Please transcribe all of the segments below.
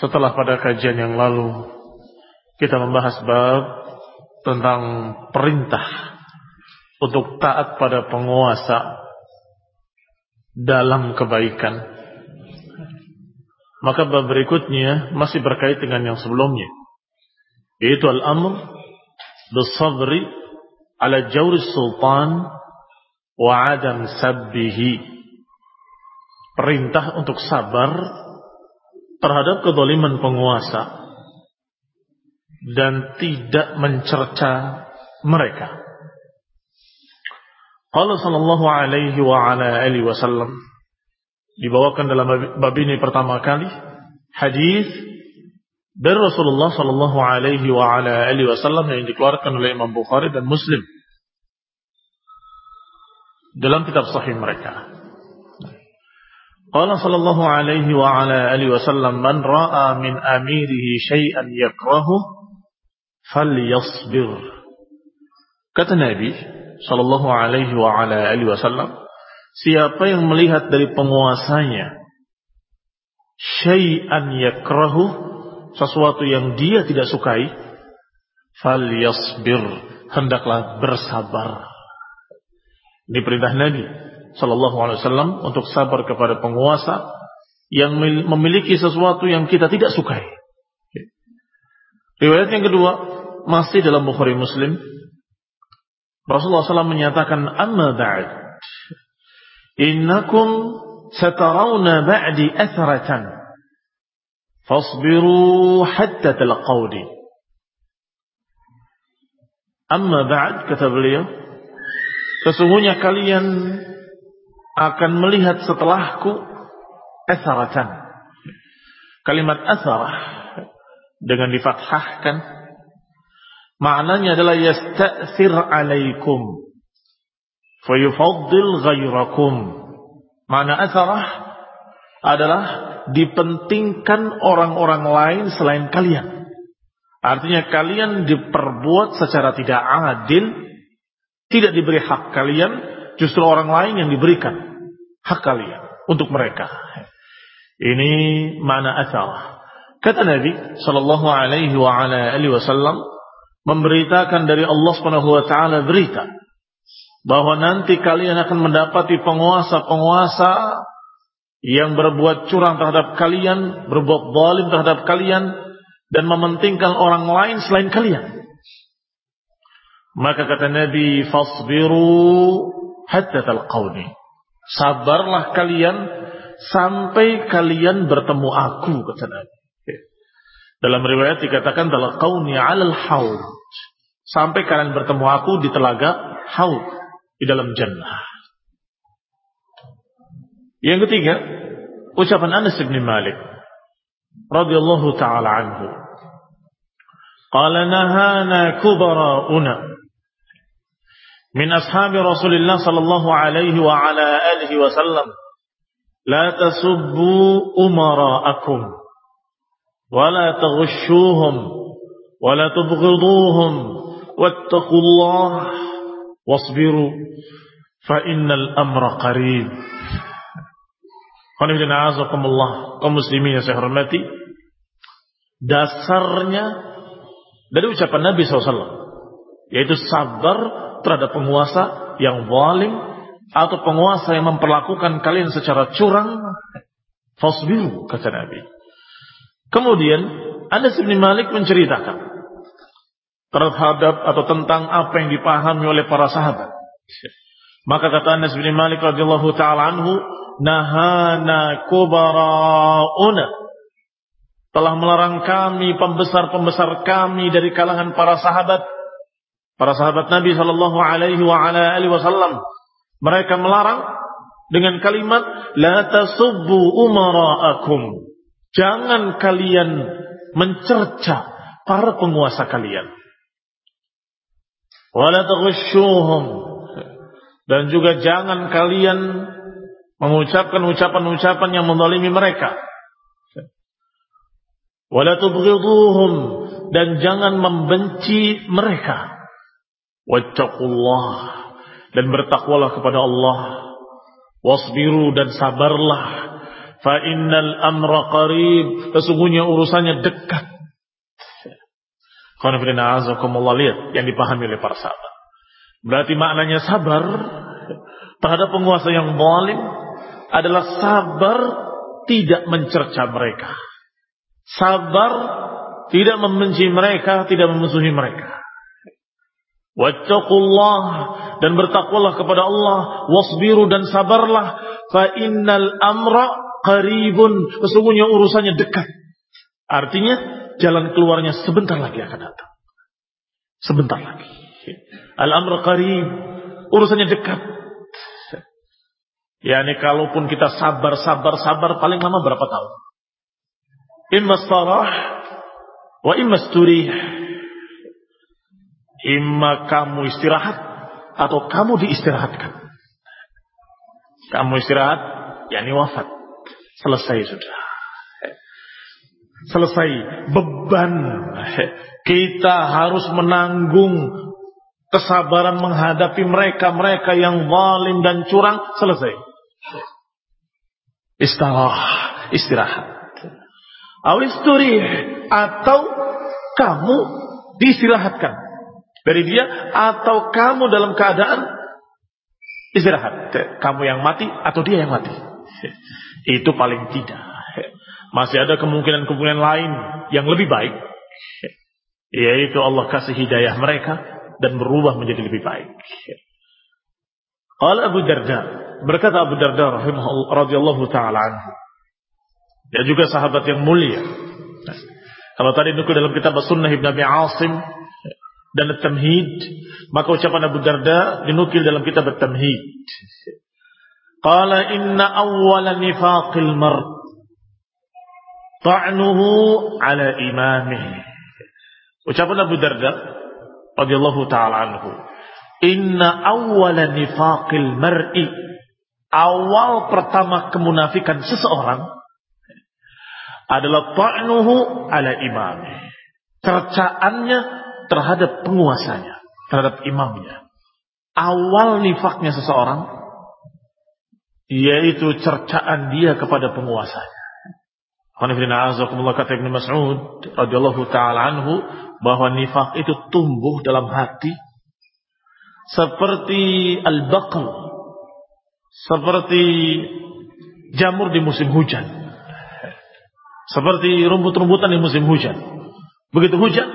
Setelah pada kajian yang lalu kita membahas bab tentang perintah untuk taat pada penguasa dalam kebaikan. Maka bab berikutnya masih berkait dengan yang sebelumnya. Yaitu al-amr bisabri ala jawri sultan wa adam sabbihi perintah untuk sabar terhadap kedoliman penguasa dan tidak mencerca mereka. Qala sallallahu alaihi wa ala alihi wasallam dibawakan dalam bab ini pertama kali hadis dari Rasulullah sallallahu alaihi wa ala alihi wasallam yang dikeluarkan oleh Imam Bukhari dan Muslim dalam kitab sahih mereka. Qala sallallahu alaihi wa ala alihi wasallam man ra'a min amirihi syai'an yakrahu falyasbir. Kata Nabi sallallahu alaihi wa ala alihi wasallam, siapa yang melihat dari penguasanya syai'an yakrahu sesuatu yang dia tidak sukai falyasbir hendaklah bersabar ini perintah Nabi Sallallahu Alaihi Wasallam untuk sabar kepada penguasa yang memiliki sesuatu yang kita tidak sukai. Riwayat yang kedua masih dalam Bukhari Muslim. Rasulullah SAW menyatakan, Amma ba'd, innakum satarawna ba'di atharatan, fasbiru hatta talaqawdi. Amma ba'd, kata beliau, Sesungguhnya kalian akan melihat setelahku asaratan. Kalimat asarah dengan difathahkan maknanya adalah yasta'thir alaikum fayufaddil ghairakum. Makna asarah adalah dipentingkan orang-orang lain selain kalian. Artinya kalian diperbuat secara tidak adil Tidak diberi hak kalian, justru orang lain yang diberikan hak kalian untuk mereka. Ini mana asal. Kata Nabi Shallallahu Alaihi Wasallam memberitakan dari Allah Subhanahu Wa Taala berita bahwa nanti kalian akan mendapati penguasa-penguasa yang berbuat curang terhadap kalian, berbuat zalim terhadap kalian, dan mementingkan orang lain selain kalian. Maka kata Nabi, fasbiru hatta talqawni. Sabarlah kalian sampai kalian bertemu aku, kata Nabi. Dalam riwayat dikatakan talqawni alal haud. Sampai kalian bertemu aku di telaga haud. Di dalam jannah. Yang ketiga, ucapan Anas bin Malik radhiyallahu taala anhu. Qala nahana kubara'una من أصحاب رسول الله صلى الله عليه وعلى آله وسلم لا تسبوا أمراءكم ولا تغشوهم ولا تبغضوهم واتقوا الله واصبروا فإن الأمر قريب. Qanifidina kaum muslimin yang saya hormati dasarnya dari ucapan Nabi SAW yaitu sabar terhadap penguasa yang zalim atau penguasa yang memperlakukan kalian secara curang, fasbiru kata Nabi. Kemudian Anas bin Malik menceritakan terhadap atau tentang apa yang dipahami oleh para sahabat. Maka kata Anas bin Malik radhiyallahu taala anhu, nahana kubarauna telah melarang kami pembesar-pembesar kami dari kalangan para sahabat Para sahabat Nabi Shallallahu Alaihi Wasallam mereka melarang dengan kalimat la tasubbu umaraakum. Jangan kalian mencerca para penguasa kalian. Wala. Dan juga jangan kalian mengucapkan ucapan-ucapan yang menzalimi mereka. Wala dan jangan membenci mereka. Wattaqullah dan bertakwalah kepada Allah. Wasbiru dan sabarlah. Fa innal amra qarib. Sesungguhnya urusannya dekat. Qanifidina azakumullah lihat yang dipahami oleh para sahabat. Berarti maknanya sabar terhadap penguasa yang zalim adalah sabar tidak mencerca mereka. Sabar tidak membenci mereka, tidak memusuhi mereka. Wattaqullah dan bertakwalah kepada Allah, wasbiru dan sabarlah fa innal amra qaribun. Sesungguhnya urusannya dekat. Artinya jalan keluarnya sebentar lagi akan datang. Sebentar lagi. Al-amr qarib, urusannya dekat. Ya ini kalaupun kita sabar, sabar, sabar paling lama berapa tahun? Imma wa imma Imma kamu istirahat atau kamu diistirahatkan. Kamu istirahat, yakni wafat. Selesai sudah. Selesai beban. Kita harus menanggung kesabaran menghadapi mereka-mereka yang zalim dan curang. Selesai. Istirahat, istirahat. Awisturi atau kamu diistirahatkan dari dia atau kamu dalam keadaan istirahat. Kamu yang mati atau dia yang mati. Itu paling tidak. Masih ada kemungkinan-kemungkinan lain yang lebih baik. Yaitu Allah kasih hidayah mereka dan berubah menjadi lebih baik. Qala Abu Darda, berkata Abu Darda radhiyallahu taala anhu. Dia juga sahabat yang mulia. Kalau tadi nukul dalam kitab Sunnah Ibn Abi Asim, dan At-Tamhid, maka ucapan Abu Darda dinukil dalam kitab At-Tamhid. Qala inna awwala nifaqil mar ta'nuhu ala imamih. Ucapan Abu Darda radhiyallahu taala anhu. Inna awwala nifaqil mar'i awal pertama kemunafikan seseorang adalah ta'nuhu ala imamih. Cercaannya terhadap penguasanya, terhadap imamnya. awal nifaknya seseorang yaitu cercaan dia kepada penguasanya. kata Ibn Mas'ud radhiyallahu taala anhu bahwa nifak itu tumbuh dalam hati seperti al-baql seperti jamur di musim hujan seperti rumput-rumputan di musim hujan begitu hujan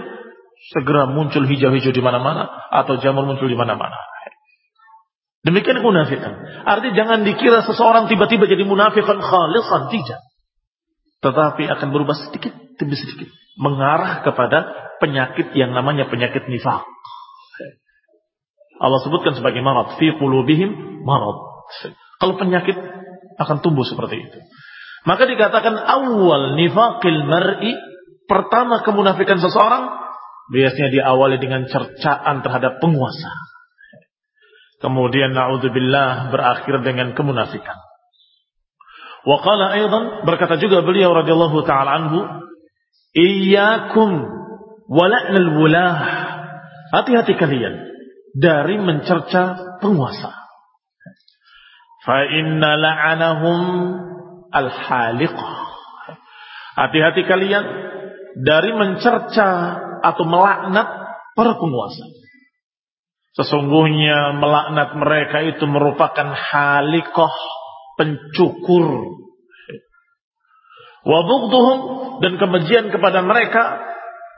segera muncul hijau-hijau di mana-mana atau jamur muncul di mana-mana Demikian kemunafikan. Artinya jangan dikira seseorang tiba-tiba jadi munafikan khalisan. Tidak. Tetapi akan berubah sedikit demi sedikit. Mengarah kepada penyakit yang namanya penyakit nifak. Allah sebutkan sebagai marad. Fi qulubihim marad. Kalau penyakit akan tumbuh seperti itu. Maka dikatakan awal nifakil mar'i. Pertama kemunafikan seseorang. Biasanya diawali dengan cercaan terhadap penguasa Kemudian naudzubillah berakhir dengan kemunafikan. Wa qala aidan berkata juga beliau radhiyallahu taala anhu, "Iyyakum wala'nal wulah." Hati-hati kalian dari mencerca penguasa. Fa inna la'anahum al-haliqah. Hati-hati kalian dari mencerca atau melaknat para penguasa. Sesungguhnya melaknat mereka itu merupakan halikoh pencukur. Wabugduhum dan kebencian kepada mereka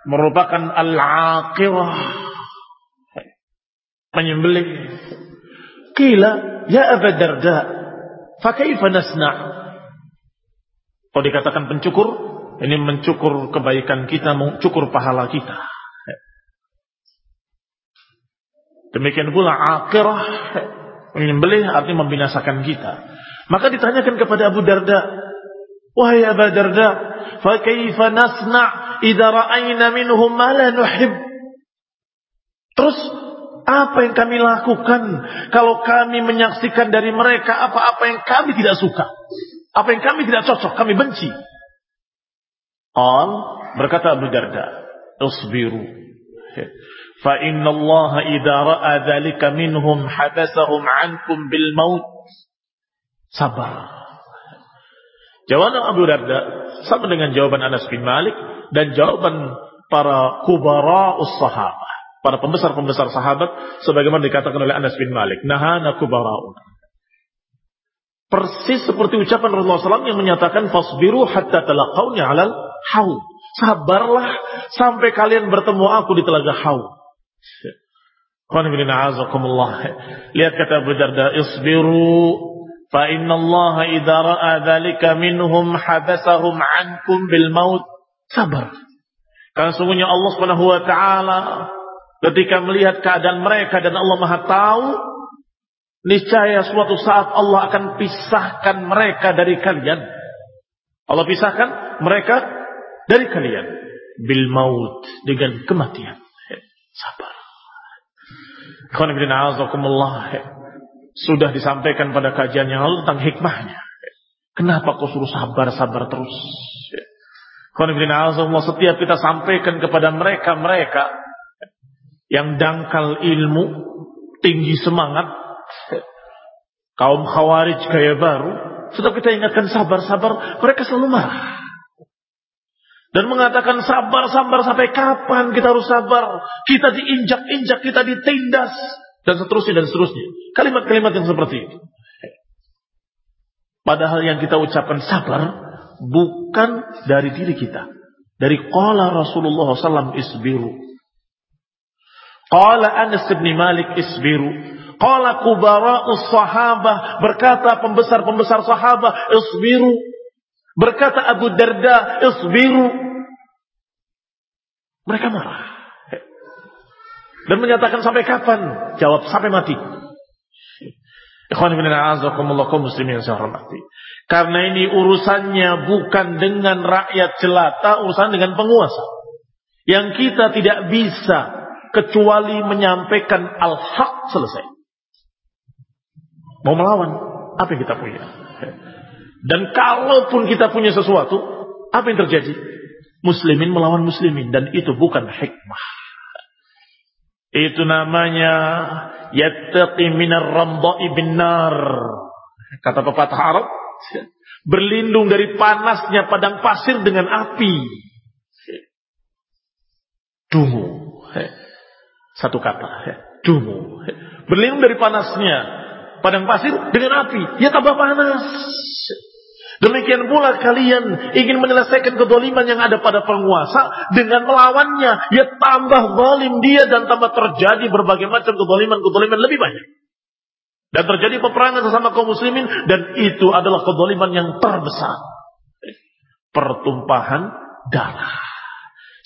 merupakan al-aqirah. Penyembelih. Kila ya Abu Darda, fakaifa nasna'? Kalau dikatakan pencukur, ini mencukur kebaikan kita, mencukur pahala kita. Demikian pula akhirah menyembelih artinya membinasakan kita. Maka ditanyakan kepada Abu Darda, "Wahai Abu Darda, fa nasna' idza minhum ma nuhib?" Terus apa yang kami lakukan kalau kami menyaksikan dari mereka apa-apa yang kami tidak suka? Apa yang kami tidak cocok, kami benci. Qal berkata Abu Darda, "Isbiru. Fa inna Allah idza ra'a dzalika minhum habasahum 'ankum bil maut." Sabar. Jawaban Abu Darda sama dengan jawaban Anas bin Malik dan jawaban para kubara sahabat, para pembesar-pembesar sahabat sebagaimana dikatakan oleh Anas bin Malik, nahana kubaraun. Persis seperti ucapan Rasulullah SAW yang menyatakan fasbiru hatta talaqawni alal haud sabarlah sampai kalian bertemu aku di telaga haud Lihat kata Abu Darda, isbiru fa inna Allah idza ra'a dzalika minhum habasahum ankum bil maut. Sabar. Karena sungguhnya Allah Subhanahu wa taala ketika melihat keadaan mereka dan Allah Maha tahu niscaya suatu saat Allah akan pisahkan mereka dari kalian. Allah pisahkan mereka dari kalian bil maut dengan kematian. Sabar. Sudah disampaikan pada kajian yang lalu tentang hikmahnya. Kenapa kau suruh sabar-sabar terus? Setiap kita sampaikan kepada mereka-mereka yang dangkal ilmu, tinggi semangat, kaum khawarij gaya baru, setiap kita ingatkan sabar-sabar, mereka selalu marah. Dan mengatakan sabar-sabar sampai kapan kita harus sabar. Kita diinjak-injak, kita ditindas. Dan seterusnya dan seterusnya. Kalimat-kalimat yang seperti itu. Padahal yang kita ucapkan sabar bukan dari diri kita. Dari qala Rasulullah SAW isbiru. Qala Anas bin Malik isbiru. Qala kubara'us sahabah. Berkata pembesar-pembesar sahabah isbiru. Berkata Abu Darda, isbiru. Mereka marah. Dan menyatakan sampai kapan? Jawab sampai mati. Karena ini urusannya bukan dengan rakyat jelata, urusan dengan penguasa. Yang kita tidak bisa kecuali menyampaikan al-haq selesai. Mau melawan, apa yang kita punya? Dan kalaupun kita punya sesuatu, apa yang terjadi? Muslimin melawan muslimin dan itu bukan hikmah. Itu namanya yattaqi minar ramda'i binar. Kata pepatah Arab, berlindung dari panasnya padang pasir dengan api. Dungu. Satu kata, dungu. Berlindung dari panasnya padang pasir dengan api, ya tambah panas. Demikian pula kalian ingin menyelesaikan kedoliman yang ada pada penguasa dengan melawannya. Ya tambah zalim dia dan tambah terjadi berbagai macam kedoliman-kedoliman lebih banyak. Dan terjadi peperangan sesama kaum muslimin dan itu adalah kedoliman yang terbesar. Pertumpahan darah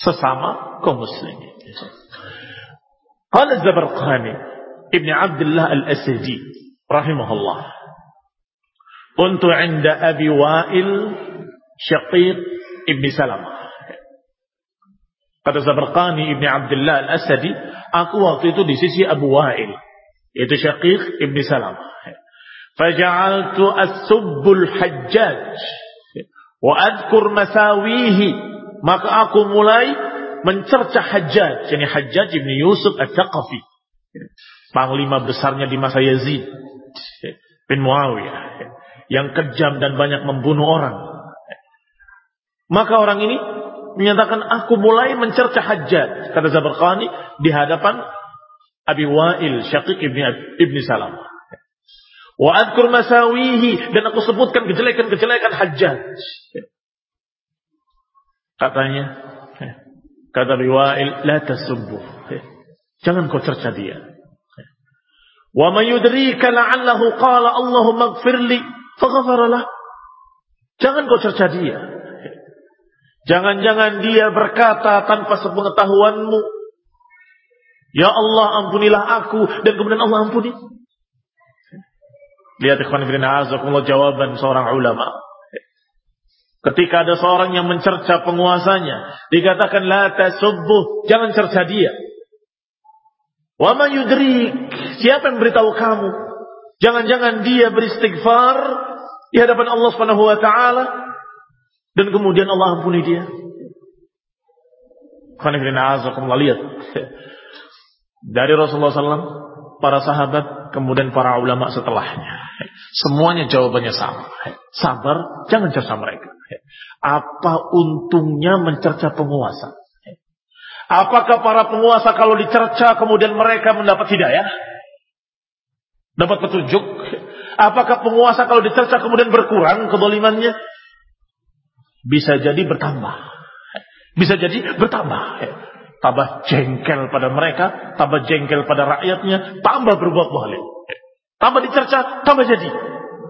sesama kaum muslimin. Qala Zabarqani Ibn Abdullah Al-Asadi rahimahullah Kuntu inda Abi Wa'il Syaqiq Ibn Salamah. Kata Zabarqani Ibn Abdullah Al-Asadi, aku waktu itu di sisi Abu Wa'il, yaitu Syaqiq Ibn Salamah. Faja'altu as-subbul hajjaj wa adkur masawihi maka aku mulai mencerca Hajjaj yani Hajjaj Ibn Yusuf At-Taqafi panglima besarnya di masa Yazid bin Muawiyah yang kejam dan banyak membunuh orang. Maka orang ini menyatakan aku mulai mencerca hajat kata Zabarqani di hadapan Abi Wa'il Syaqiq ibn, ibn Salam. Wa adkur masawihi dan aku sebutkan kejelekan-kejelekan hajat. Katanya, kata Abi Wa'il, la tasubbuh. Jangan kau cerca dia. Wa mayudrika la'allahu qala Allahumma gfirli Faghfaralah. Jangan kau cerca dia. Jangan-jangan dia berkata tanpa sepengetahuanmu. Ya Allah ampunilah aku. Dan kemudian Allah ampuni. Lihat ikhwan bin azakumullah jawaban seorang ulama. Ketika ada seorang yang mencerca penguasanya. Dikatakan la tasubbuh. Jangan cerca dia. Wa yudrik. Siapa yang beritahu kamu? Jangan-jangan dia beristighfar di hadapan Allah Subhanahu wa taala dan kemudian Allah ampuni dia. lihat dari Rasulullah SAW, para sahabat, kemudian para ulama setelahnya. Semuanya jawabannya sama. Sabar, jangan cerca mereka. Apa untungnya mencerca penguasa? Apakah para penguasa kalau dicerca kemudian mereka mendapat hidayah? Dapat petunjuk? Apakah penguasa kalau dicerca kemudian berkurang kedolimannya? Bisa jadi bertambah. Bisa jadi bertambah. Tambah jengkel pada mereka, tambah jengkel pada rakyatnya, tambah berbuat zalim. Tambah dicerca, tambah jadi.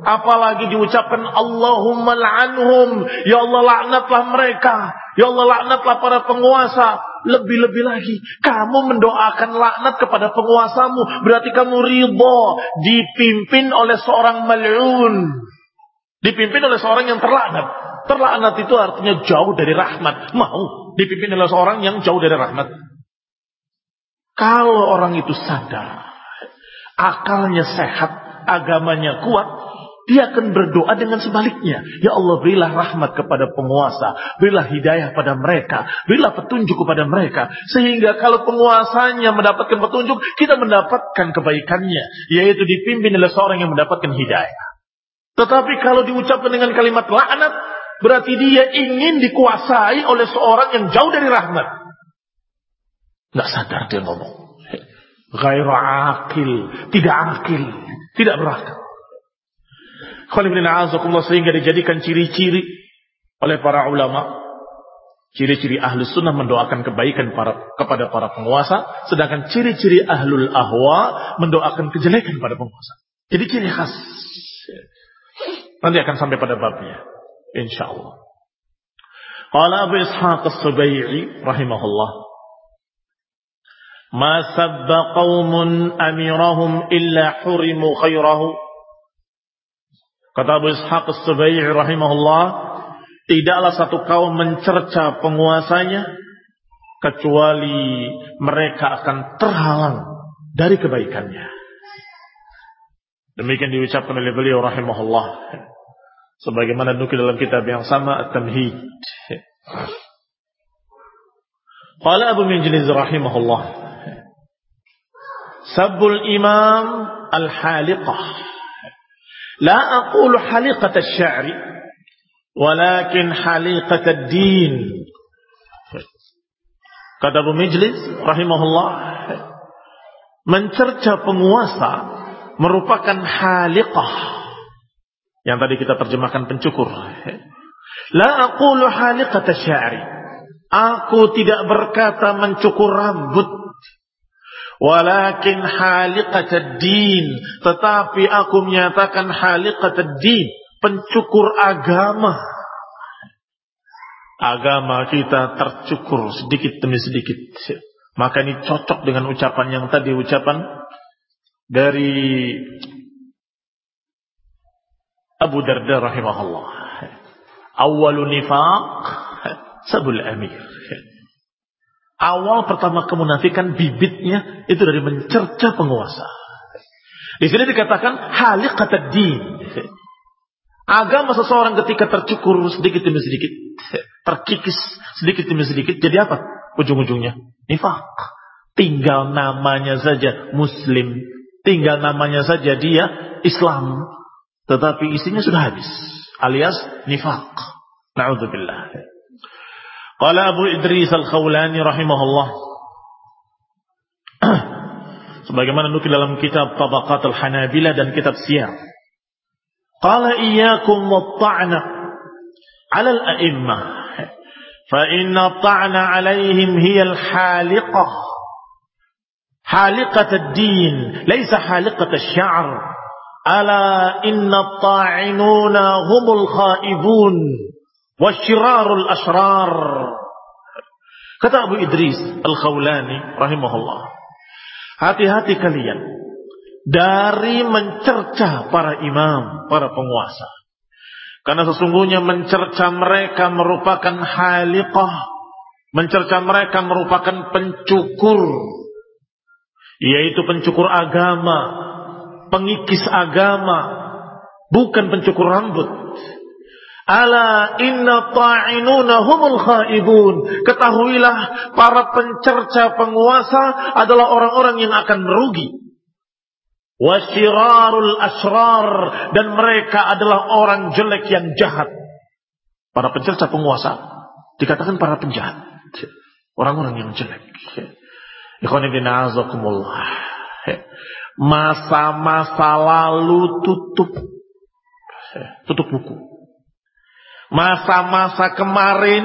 Apalagi diucapkan Allahumma la'anhum. Ya Allah laknatlah mereka. Ya Allah laknatlah para penguasa. Lebih-lebih lagi, kamu mendoakan laknat kepada penguasamu. Berarti kamu ridho dipimpin oleh seorang mal'un. Dipimpin oleh seorang yang terlaknat. Terlaknat itu artinya jauh dari rahmat. Mau dipimpin oleh seorang yang jauh dari rahmat. Kalau orang itu sadar, akalnya sehat, agamanya kuat, dia akan berdoa dengan sebaliknya. Ya Allah berilah rahmat kepada penguasa. Berilah hidayah pada mereka. Berilah petunjuk kepada mereka. Sehingga kalau penguasanya mendapatkan petunjuk, kita mendapatkan kebaikannya. Yaitu dipimpin oleh seorang yang mendapatkan hidayah. Tetapi kalau diucapkan dengan kalimat laknat, berarti dia ingin dikuasai oleh seorang yang jauh dari rahmat. Nggak sadar dia ngomong. Gairah akil. Tidak akil. Tidak berakal sehingga dijadikan ciri-ciri oleh para ulama. Ciri-ciri ahlu sunnah mendoakan kebaikan para, kepada para penguasa. Sedangkan ciri-ciri ahlul ahwa mendoakan kejelekan pada penguasa. Jadi ciri khas. Nanti akan sampai pada babnya. Insya Allah. Qala Abu Ishaq as-Subai'i rahimahullah. Ma sabba qawmun amirahum illa hurimu khairahu Kata Abu Ishaq As-Subai'i rahimahullah, tidaklah satu kaum mencerca penguasanya kecuali mereka akan terhalang dari kebaikannya. Demikian diucapkan oleh beliau rahimahullah. Sebagaimana nukil dalam kitab yang sama At-Tamhid. Qala Abu Minjiliz rahimahullah. Sabul imam al-haliqah. La aqulu haliqat al-sya'ri. Walakin haliqat al-din. Kata Abu Mijlis rahimahullah. Mencerca penguasa merupakan haliqah. Yang tadi kita terjemahkan pencukur. La aqulu haliqat al-sya'ri. Aku tidak berkata mencukur rambut. Walakin haliqat din. Tetapi aku menyatakan haliqat din. Pencukur agama. Agama kita tercukur sedikit demi sedikit. Maka ini cocok dengan ucapan yang tadi ucapan dari Abu Darda rahimahullah. Awalun nifaq sabul amir. Awal pertama kemunafikan bibitnya itu dari mencerca penguasa. Di sini dikatakan halik kata din. Agama seseorang ketika tercukur sedikit demi sedikit, terkikis sedikit demi sedikit, jadi apa? Ujung-ujungnya nifak. Tinggal namanya saja Muslim, tinggal namanya saja dia Islam, tetapi isinya sudah habis, alias nifak. Naudzubillah. قال أبو إدريس الخولاني رحمه الله. Sebagaimana nukil dalam kitab Tabaqat al-Hanabila dan kitab Syiah قال إياكم والطعن على الأئمة فإن الطعن عليهم هي الحالقة حالقة الدين ليس حالقة الشعر ألا إن الطاعنون هم الخائبون wasyirarul asrar. Kata Abu Idris Al-Khawlani rahimahullah. Hati-hati kalian dari mencerca para imam, para penguasa. Karena sesungguhnya mencerca mereka merupakan haliqah. Mencerca mereka merupakan pencukur. Yaitu pencukur agama. Pengikis agama. Bukan pencukur rambut. Ala inna ta'inuna humul khaibun. Ketahuilah para pencerca penguasa adalah orang-orang yang akan merugi. Wasyirarul asrar. Dan mereka adalah orang jelek yang jahat. Para pencerca penguasa. Dikatakan para penjahat. Orang-orang yang jelek. Ikhwanidina azakumullah. Masa-masa lalu tutup. Tutup buku Masa-masa kemarin,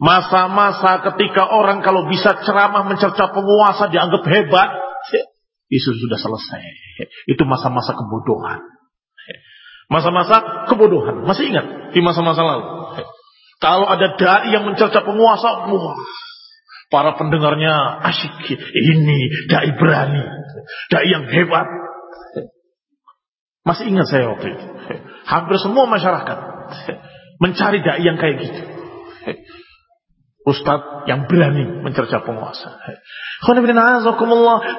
masa-masa ketika orang kalau bisa ceramah mencerca penguasa dianggap hebat, itu sudah selesai. Itu masa-masa kebodohan. Masa-masa kebodohan. Masih ingat di masa-masa lalu? Kalau ada dai yang mencerca penguasa, wah, para pendengarnya asyik. Ini dai berani, dai yang hebat. Masih ingat saya waktu itu. Hampir semua masyarakat Mencari dai yang kayak gitu. Ustadz yang berani mencerca penguasa.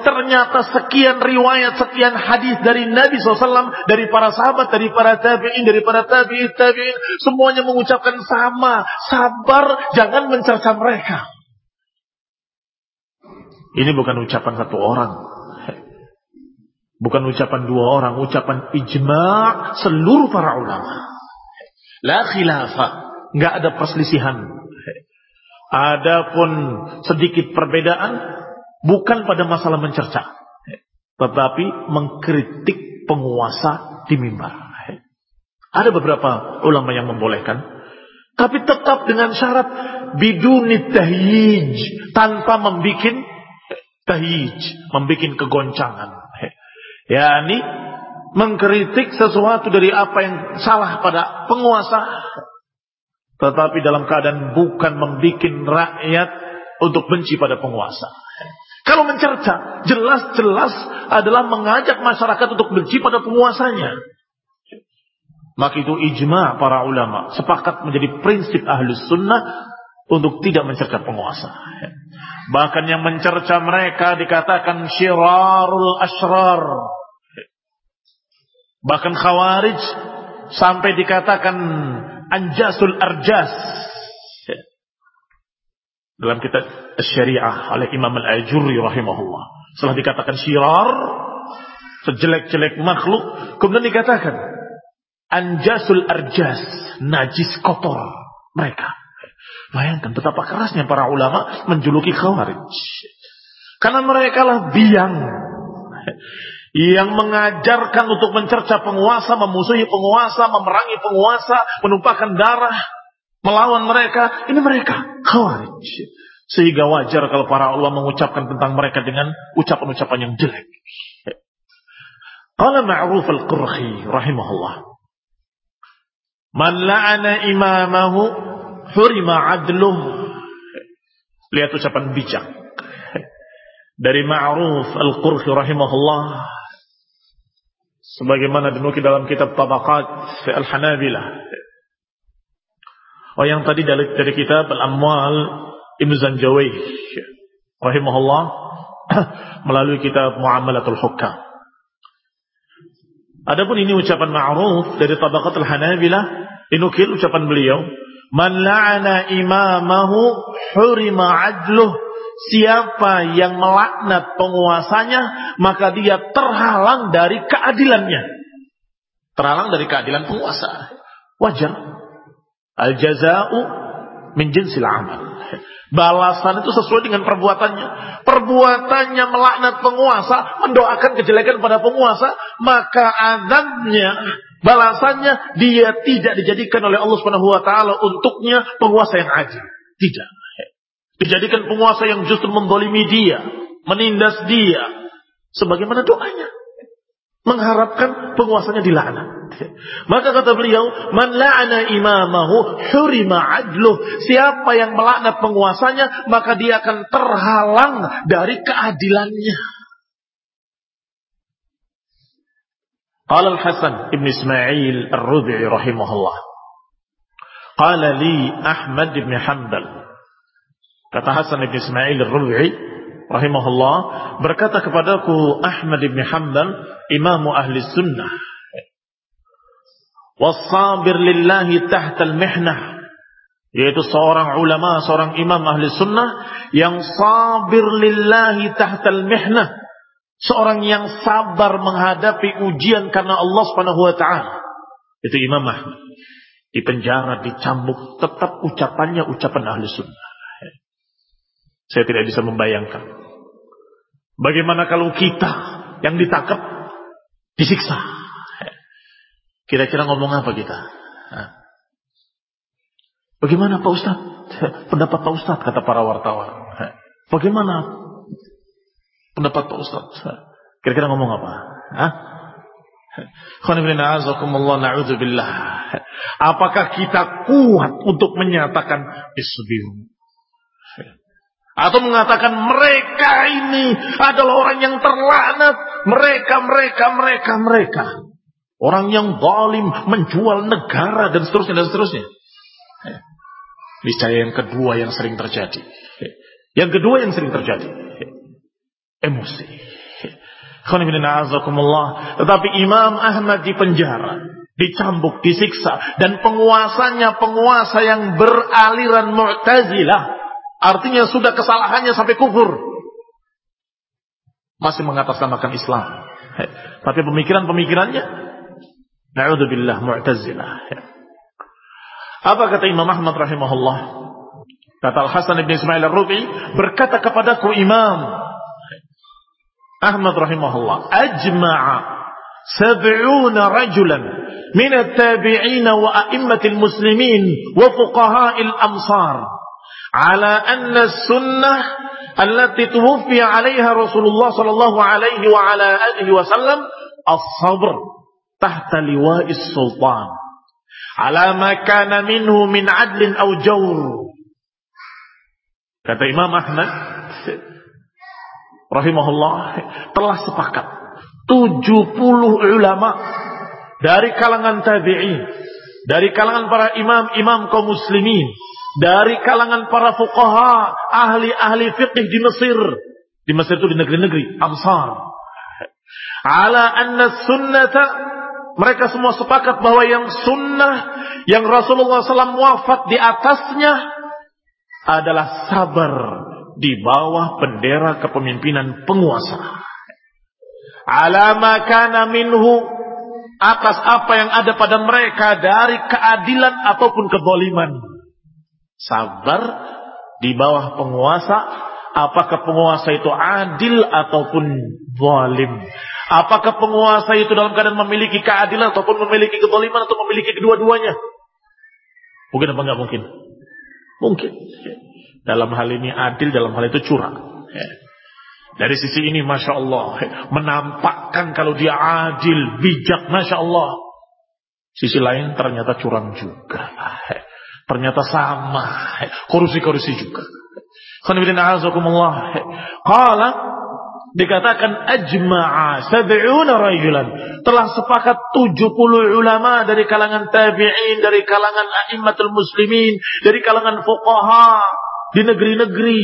Ternyata sekian riwayat, sekian hadis dari Nabi SAW, dari para sahabat, dari para tabi'in, dari para tabi'in, tabi'in, semuanya mengucapkan sama. Sabar, jangan mencerca mereka. Ini bukan ucapan satu orang. Bukan ucapan dua orang, ucapan ijma' seluruh para ulama. La khilafah. Nggak ada perselisihan. Adapun sedikit perbedaan bukan pada masalah mencerca, tetapi mengkritik penguasa di mimbar. Ada beberapa ulama yang membolehkan, tapi tetap dengan syarat bidunit tahyij, tanpa membuat tahyij, membuat kegoncangan. Ya, ini mengkritik sesuatu dari apa yang salah pada penguasa tetapi dalam keadaan bukan membuat rakyat untuk benci pada penguasa. Kalau mencerca, jelas-jelas adalah mengajak masyarakat untuk benci pada penguasanya. Maka itu ijma para ulama. Sepakat menjadi prinsip ahlus sunnah untuk tidak mencerca penguasa. Bahkan yang mencerca mereka dikatakan syirarul asrar Bahkan Khawarij sampai dikatakan anjasul arjas. Dalam kitab Syariah oleh Imam Al-Ajurri rahimahullah. Setelah dikatakan syirar, sejelek-jelek makhluk, kemudian dikatakan anjasul arjas, najis kotor mereka. Bayangkan betapa kerasnya para ulama menjuluki khawarij. Karena mereka lah biang yang mengajarkan untuk mencerca penguasa, memusuhi penguasa, memerangi penguasa, menumpahkan darah, melawan mereka. Ini mereka khawarij. Sehingga wajar kalau para ulama mengucapkan tentang mereka dengan ucapan-ucapan yang jelek. Qala Ma'ruf al-Qurhi rahimahullah. Man la'ana imamahu hurima adluh. Lihat ucapan bijak. Dari Ma'ruf al-Qurhi rahimahullah. Sebagaimana dinukil dalam kitab Tabaqat Al-Hanabilah. Oh yang tadi dari, dari kitab Al-Amwal Ibn Zanjawi rahimahullah melalui kitab Muamalatul Hukam. Adapun ini ucapan ma'ruf dari Tabaqatul Hanabilah, dinukil ucapan beliau, "Man la'ana imamahu hurima adluh." Siapa yang melaknat penguasanya, maka dia terhalang dari keadilannya. Terhalang dari keadilan penguasa. Wajar. Al-jaza'u min jinsil amal. Balasan itu sesuai dengan perbuatannya. Perbuatannya melaknat penguasa, mendoakan kejelekan pada penguasa, maka adabnya, balasannya dia tidak dijadikan oleh Allah Subhanahu wa taala untuknya penguasa yang adil. Tidak. Dijadikan penguasa yang justru membolimi dia, menindas dia sebagaimana doanya. Mengharapkan penguasanya dilaknat. Maka kata beliau, "Man la'ana imamahu hurima adluh." Siapa yang melaknat penguasanya, maka dia akan terhalang dari keadilannya. Qala al-Hasan ibn Ismail ar-Rubi'i rahimahullah. Qala li Ahmad ibn Hanbal. Kata Hasan ibn Ismail ar-Rubi'i rahimahullah berkata kepadaku Ahmad ibn Hanbal, imamu ahli sunnah. Wasabir lillahi tahtal mihnah yaitu seorang ulama, seorang imam ahli sunnah yang sabir lillahi tahtal mihnah seorang yang sabar menghadapi ujian karena Allah Subhanahu wa taala. Itu Imam Ahmad. Di penjara dicambuk tetap ucapannya ucapan ahli sunnah saya tidak bisa membayangkan bagaimana kalau kita yang ditangkap disiksa Kira-kira ngomong apa kita? Bagaimana Pak Ustaz? Pendapat Pak Ustaz kata para wartawan. Bagaimana pendapat Pak Ustaz? Kira-kira ngomong apa? Apakah kita kuat untuk menyatakan isbihu? Atau mengatakan mereka ini adalah orang yang terlaknat. Mereka, mereka, mereka, mereka. Orang yang zalim menjual negara dan seterusnya dan seterusnya. Niscaya yang kedua yang sering terjadi. Yang kedua yang sering terjadi. Emosi. Tetapi Imam Ahmad di penjara. Dicambuk, disiksa. Dan penguasanya penguasa yang beraliran Mu'tazilah. Artinya sudah kesalahannya sampai kufur. Masih mengatasnamakan Islam. Tapi pemikiran-pemikirannya Na'udzubillah Mu'tazilah. Apa kata Imam Ahmad rahimahullah? Kata Al-Hasan ibn Ismail al-Rubi berkata kepadaku Imam Ahmad rahimahullah, ajma'a min at-tabi'in wa a'immatil muslimin wa fuqaha'il amsar ala anna sunnah allati tuwfiya 'alayha Rasulullah sallallahu alaihi wa ala alihi wasallam as-sabr tahta liwa'is sultan. Ala ma kana minhu min adlin aw jawr. Kata Imam Ahmad rahimahullah telah sepakat 70 ulama dari kalangan tabi'in dari kalangan para imam-imam kaum muslimin dari kalangan para fuqaha ahli-ahli fiqih di Mesir di Mesir itu di negeri-negeri Amsar ala anna sunnata mereka semua sepakat bahwa yang sunnah yang Rasulullah SAW wafat di atasnya adalah sabar di bawah bendera kepemimpinan penguasa. Alama kana minhu atas apa yang ada pada mereka dari keadilan ataupun kezaliman. Sabar di bawah penguasa, apakah penguasa itu adil ataupun zalim. Apakah penguasa itu dalam keadaan memiliki keadilan ataupun memiliki kezaliman atau memiliki kedua-duanya? Mungkin apa enggak mungkin? Mungkin. Dalam hal ini adil, dalam hal itu curang. Dari sisi ini Masya Allah Menampakkan kalau dia adil Bijak Masya Allah Sisi lain ternyata curang juga Ternyata sama. Korusi-korusi juga. Kala Dikatakan ajma'a sab'una rajulan. Telah sepakat 70 ulama dari kalangan tabi'in, dari kalangan a'immatul muslimin, dari kalangan fuqaha di negeri-negeri.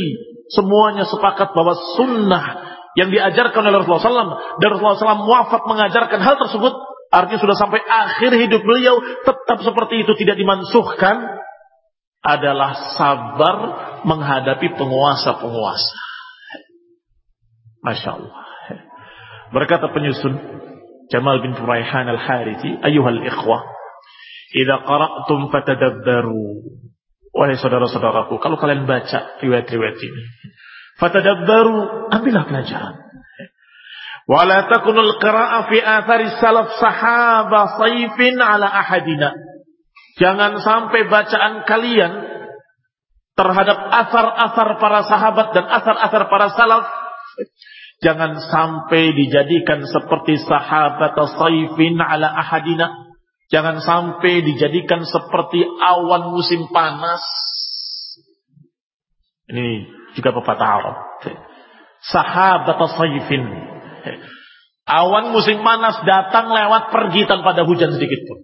Semuanya sepakat bahwa sunnah yang diajarkan oleh Rasulullah SAW dan Rasulullah SAW wafat mengajarkan hal tersebut artinya sudah sampai akhir hidup beliau tetap seperti itu tidak dimansuhkan adalah sabar menghadapi penguasa-penguasa. Masya Allah. Berkata penyusun Jamal bin Furaihan al-Harithi, ayuhal ikhwah, idza qara'tum fatadabbaru Wahai saudara-saudaraku, kalau kalian baca riwayat-riwayat ini, fatadabbaru, ambillah pelajaran. Wala takunul fi athari salaf sahaba saifin ala ahadina. Jangan sampai bacaan kalian terhadap asar-asar para sahabat dan asar-asar para salaf jangan sampai dijadikan seperti sahabat saifin ala ahadina Jangan sampai dijadikan seperti awan musim panas. Ini juga pepatah Arab. Sahabat saifin. Awan musim panas datang lewat pergi tanpa ada hujan sedikit pun.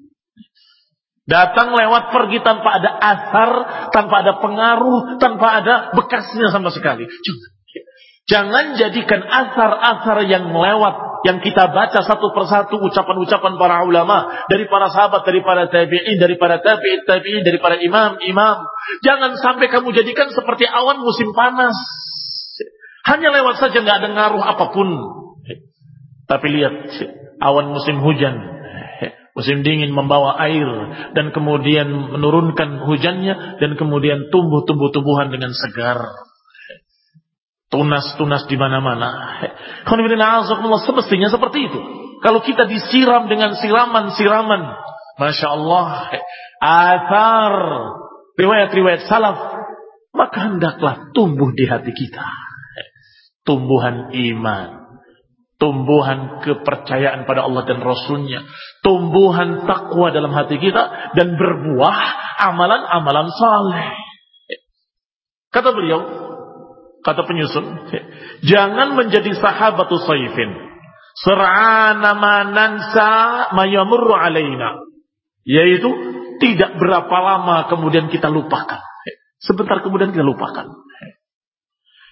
Datang lewat pergi tanpa ada asar, tanpa ada pengaruh, tanpa ada bekasnya sama sekali. Jangan jadikan asar-asar yang lewat yang kita baca satu persatu ucapan-ucapan para ulama dari para sahabat, dari para tabi'in, dari para tabi'in, tabi'in, dari para imam, imam. Jangan sampai kamu jadikan seperti awan musim panas. Hanya lewat saja nggak ada ngaruh apa pun. Tapi lihat awan musim hujan, musim dingin membawa air dan kemudian menurunkan hujannya dan kemudian tumbuh tumbuh-tumbuhan dengan segar tunas-tunas di mana-mana. Semestinya seperti itu. Kalau kita disiram dengan siraman-siraman, masya Allah, atar riwayat-riwayat salaf, maka hendaklah tumbuh di hati kita. Tumbuhan iman, tumbuhan kepercayaan pada Allah dan Rasulnya, tumbuhan takwa dalam hati kita, dan berbuah amalan-amalan saleh. Kata beliau, Kata penyusun, jangan menjadi sahabat saifin. Serana manansa mayamurru alaina. Yaitu tidak berapa lama kemudian kita lupakan. Sebentar kemudian kita lupakan.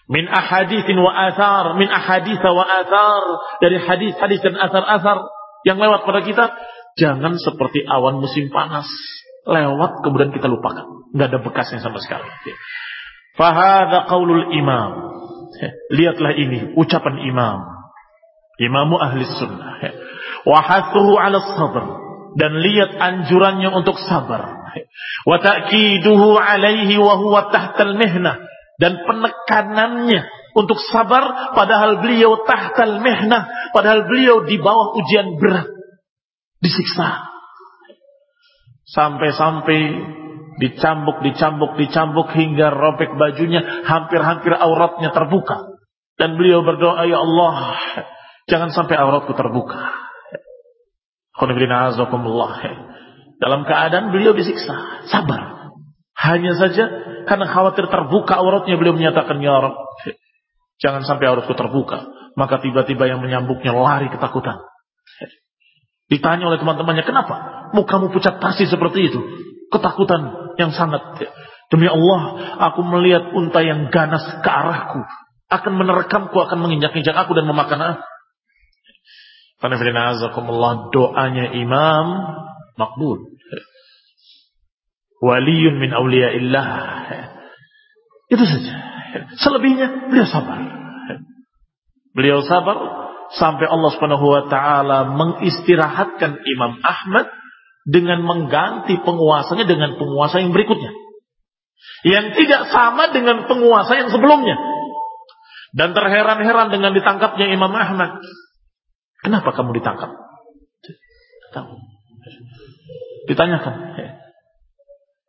Min ahadithin wa athar, min ahadith wa athar. Dari hadis-hadis dan athar-athar yang lewat pada kita. Jangan seperti awan musim panas. Lewat kemudian kita lupakan. Nggak ada bekasnya sama sekali. Fahada qaulul imam. Lihatlah ini ucapan imam. Imamu ahli sunnah. Wahathuhu ala sabr. Dan lihat anjurannya untuk sabar. Wa ta'kiduhu alaihi wa huwa tahtal mihnah. Dan penekanannya untuk sabar padahal beliau tahtal mihnah. Padahal beliau di bawah ujian berat. Disiksa. Sampai-sampai Dicambuk, dicambuk, dicambuk hingga robek bajunya, hampir-hampir auratnya terbuka. Dan beliau berdoa, Ya Allah, jangan sampai auratku terbuka. Dalam keadaan beliau disiksa, sabar. Hanya saja karena khawatir terbuka auratnya beliau menyatakan, Ya Rabb, jangan sampai auratku terbuka. Maka tiba-tiba yang menyambuknya lari ketakutan. Ditanya oleh teman-temannya, kenapa? Mukamu pucat pasti seperti itu ketakutan yang sangat. Demi Allah, aku melihat unta yang ganas ke arahku. Akan menerekamku, akan menginjak-injak aku dan memakan aku. Doanya imam makbul. Waliyun min awliyaillah. Itu saja. Selebihnya beliau sabar. Beliau sabar sampai Allah Subhanahu wa taala mengistirahatkan Imam Ahmad dengan mengganti penguasanya dengan penguasa yang berikutnya. Yang tidak sama dengan penguasa yang sebelumnya. Dan terheran-heran dengan ditangkapnya Imam Ahmad. Kenapa kamu ditangkap? Ditanyakan.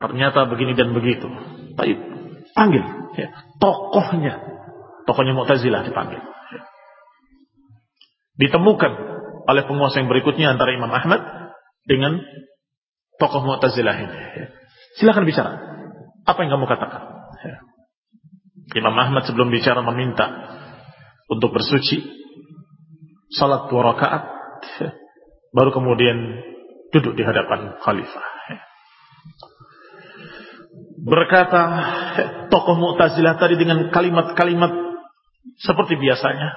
Ternyata begini dan begitu. Baik, panggil. Tokohnya. Tokohnya Mu'tazilah dipanggil. Ditemukan oleh penguasa yang berikutnya antara Imam Ahmad dengan tokoh Mu'tazilah ini. Silakan bicara. Apa yang kamu katakan? Imam Ahmad sebelum bicara meminta untuk bersuci, salat dua rakaat, baru kemudian duduk di hadapan khalifah. Berkata tokoh Mu'tazilah tadi dengan kalimat-kalimat seperti biasanya.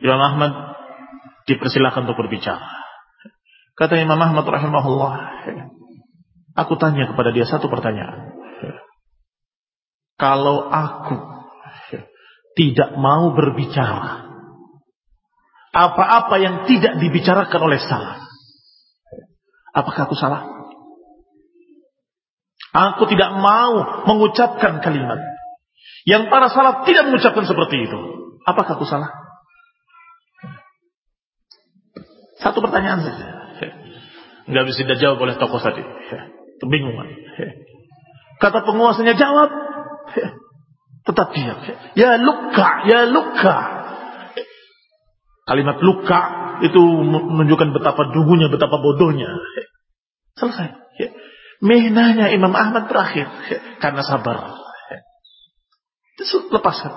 Imam Ahmad dipersilakan untuk berbicara. Kata Imam Ahmad rahimahullah, aku tanya kepada dia satu pertanyaan. Kalau aku tidak mau berbicara, apa-apa yang tidak dibicarakan oleh salah, apakah aku salah? Aku tidak mau mengucapkan kalimat yang para salaf tidak mengucapkan seperti itu. Apakah aku salah? Satu pertanyaan saja nggak bisa dijawab oleh tokoh tadi. Kebingungan. Kata penguasanya jawab. Tetap diam. Ya luka, ya luka. Kalimat luka itu menunjukkan betapa dungunya, betapa bodohnya. Ya. Selesai. Ya. Mehnanya Imam Ahmad berakhir. Karena sabar. Lepaskan.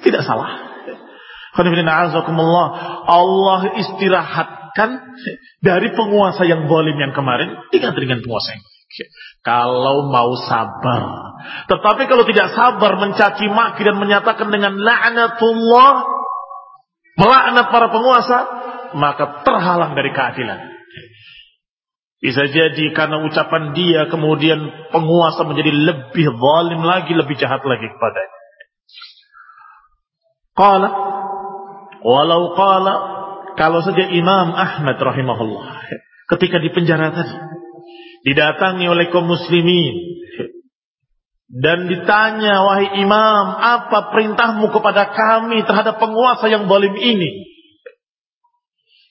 Tidak salah. Allah istirahat kan dari penguasa yang zalim yang kemarin diganti dengan penguasa yang Kalau mau sabar. Tetapi kalau tidak sabar mencaci maki dan menyatakan dengan la'natullah melaknat para penguasa, maka terhalang dari keadilan. Bisa jadi karena ucapan dia kemudian penguasa menjadi lebih zalim lagi, lebih jahat lagi kepadanya. Qala walau qala kalau saja Imam Ahmad rahimahullah ketika di penjara tadi didatangi oleh kaum muslimin dan ditanya wahai imam apa perintahmu kepada kami terhadap penguasa yang zalim ini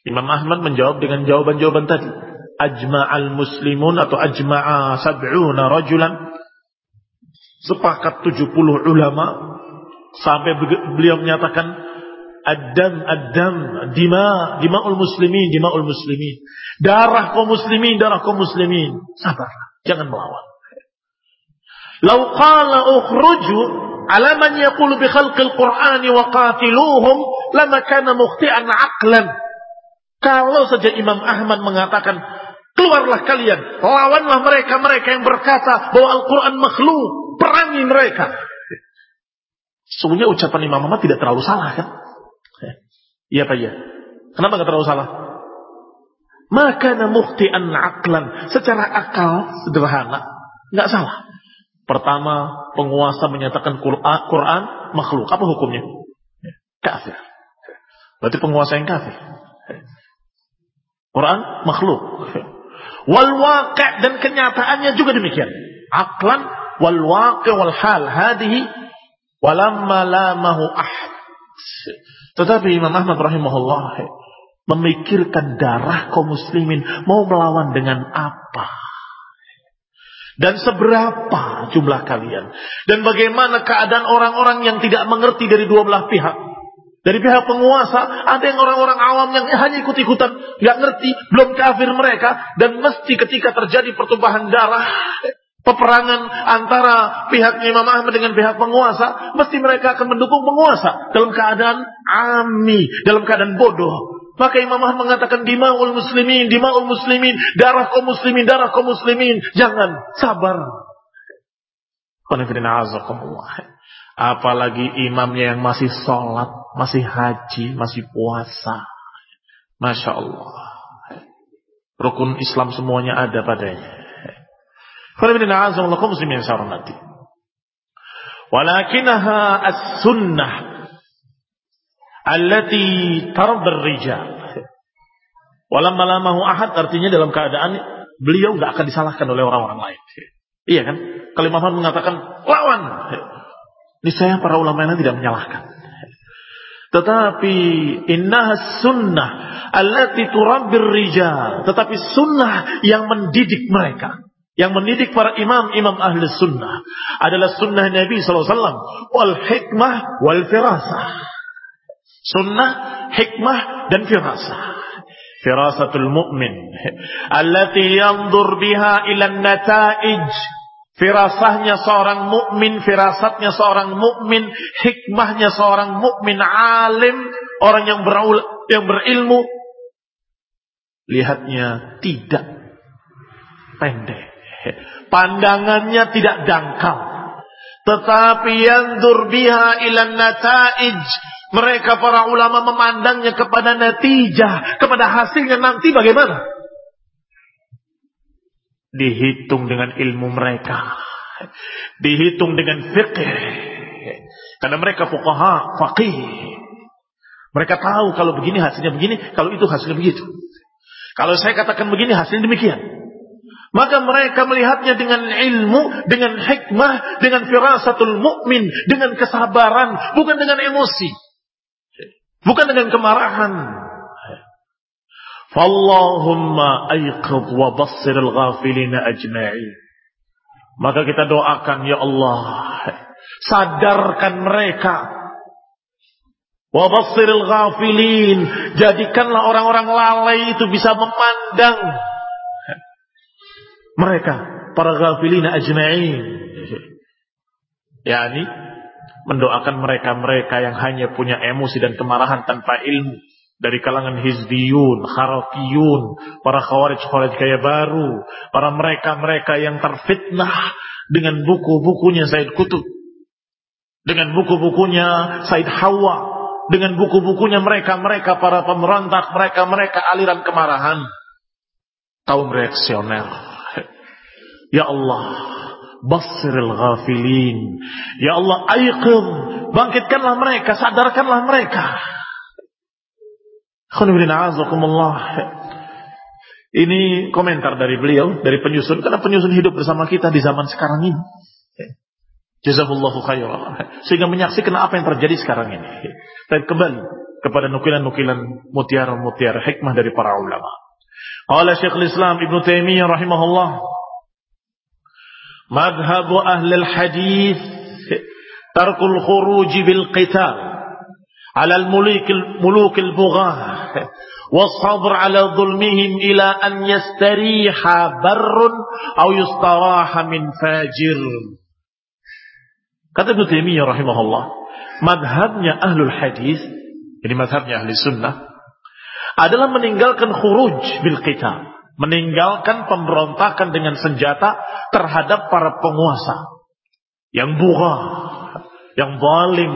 Imam Ahmad menjawab dengan jawaban-jawaban tadi ajma'al muslimun atau ajma'a sab'una rajulan sepakat 70 ulama sampai beliau menyatakan Ad-dam, ad-dam, dima, dima'ul muslimin, dima'ul muslimin. Darah kaum muslimin, darah kaum muslimin. Sabar, jangan melawan. Lau qala ukhruju ala man yaqulu bi khalqil Qur'ani wa qatiluhum lama kana mukhti'an aqlan. Kalau saja Imam Ahmad mengatakan keluarlah kalian, lawanlah mereka mereka yang berkata bahwa Al-Qur'an makhluk, perangi mereka. Sungguhnya ucapan Imam Ahmad tidak terlalu salah kan? Iya Pak ya. Kenapa nggak terlalu salah? Maka an aklan. Secara akal sederhana. nggak salah. Pertama, penguasa menyatakan Quran, Quran makhluk. Apa hukumnya? Kafir. Berarti penguasa yang kafir. Quran makhluk. Wal dan kenyataannya juga demikian. Aklan wal waqi' wal hal hadihi walamma lamahu ahad. Tetapi Imam Ahmad rahimahullah memikirkan darah kaum muslimin mau melawan dengan apa? Dan seberapa jumlah kalian? Dan bagaimana keadaan orang-orang yang tidak mengerti dari dua belah pihak? Dari pihak penguasa, ada yang orang-orang awam yang hanya ikut-ikutan, nggak ngerti, belum kafir mereka, dan mesti ketika terjadi pertumpahan darah, peperangan antara pihak Imam Ahmad dengan pihak penguasa, mesti mereka akan mendukung penguasa dalam keadaan ami, dalam keadaan bodoh. Maka Imam Ahmad mengatakan dimaul muslimin, dimaul muslimin, darah kaum muslimin, darah kaum muslimin. Jangan sabar. Apalagi imamnya yang masih sholat, masih haji, masih puasa. Masya Allah. Rukun Islam semuanya ada padanya. Walakinaha as-sunnah allati tarbar rijal. Ahad artinya dalam keadaan beliau nggak akan disalahkan oleh orang-orang lain. Iya kan? Kalau Imam mengatakan lawan, ini saya para ulama yang tidak menyalahkan. Tetapi inna sunnah allati turabbir rijal. Tetapi sunnah yang mendidik mereka. Yang mendidik para imam-imam ahli sunnah. Adalah sunnah Nabi SAW. Wal hikmah wal firasah. Sunnah, hikmah dan firasah. Firasatul mu'min. Allati yandur biha ilan nataij Firasahnya seorang mukmin, firasatnya seorang mukmin, hikmahnya seorang mukmin alim, orang yang beraul, yang berilmu. Lihatnya tidak pendek. Pandangannya tidak dangkal. Tetapi yang durbiha ilan nataij. Mereka para ulama memandangnya kepada natijah, kepada hasilnya nanti bagaimana? Dihitung dengan ilmu mereka, dihitung dengan fikih. Karena mereka fuqaha, faqih. Mereka tahu kalau begini hasilnya begini, kalau itu hasilnya begitu. Kalau saya katakan begini hasilnya demikian. Maka mereka melihatnya dengan ilmu, dengan hikmah, dengan firasatul mukmin, dengan kesabaran, bukan dengan emosi. Bukan dengan kemarahan, Fallahumma ayqid wa bassir al-ghafilina ajma'in. Maka kita doakan ya Allah, sadarkan mereka. Wa bassiril ghafilin, jadikanlah orang-orang lalai itu bisa memandang mereka para ghafilina ajma'in. Yani mendoakan mereka-mereka yang hanya punya emosi dan kemarahan tanpa ilmu dari kalangan hizbiyun, harakiyun, para khawarij-khawarij kaya baru, para mereka-mereka yang terfitnah dengan buku-bukunya Said Kutub, dengan buku-bukunya Said Hawa, dengan buku-bukunya mereka-mereka para pemberontak, mereka-mereka aliran kemarahan, kaum reaksioner. Ya Allah, basiril ghafilin. Ya Allah, aiqim, bangkitkanlah mereka, sadarkanlah mereka. Ini komentar dari beliau, dari penyusun. Karena penyusun hidup bersama kita di zaman sekarang ini. Jazakumullahu khairan. Sehingga menyaksikan apa yang terjadi sekarang ini. Dan kembali kepada nukilan-nukilan mutiara-mutiara hikmah dari para ulama. Oleh Syekhul Islam Ibnu Taimiyah rahimahullah. Madhabu ahli al hadis tarkul khuruji bil qital ala al-muluk al-bughah والصبر على ظلمهم إلى أن يستريح بر أو يستراح من فاجر Kata Ibn Taimiyah rahimahullah, madhabnya ahlul hadis, ini madhabnya ahli sunnah, adalah meninggalkan khuruj bil qital, meninggalkan pemberontakan dengan senjata terhadap para penguasa yang buga, yang zalim,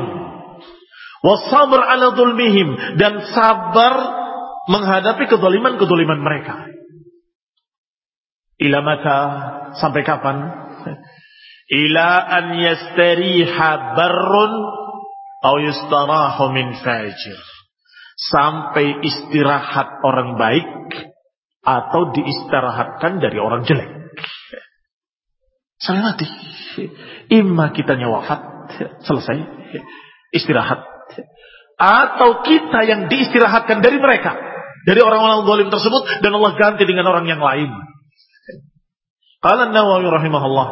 Wasabar ala zulmihim. Dan sabar menghadapi kedoliman-kedoliman mereka. Ila mata sampai kapan? Ila an yastariha barrun au yustarahu min fajir. Sampai istirahat orang baik atau diistirahatkan dari orang jelek. Sampai mati. Imma kitanya wafat, selesai. Istirahat atau kita yang diistirahatkan dari mereka. Dari orang-orang zalim tersebut. Dan Allah ganti dengan orang yang lain. Qala Nawawi rahimahullah.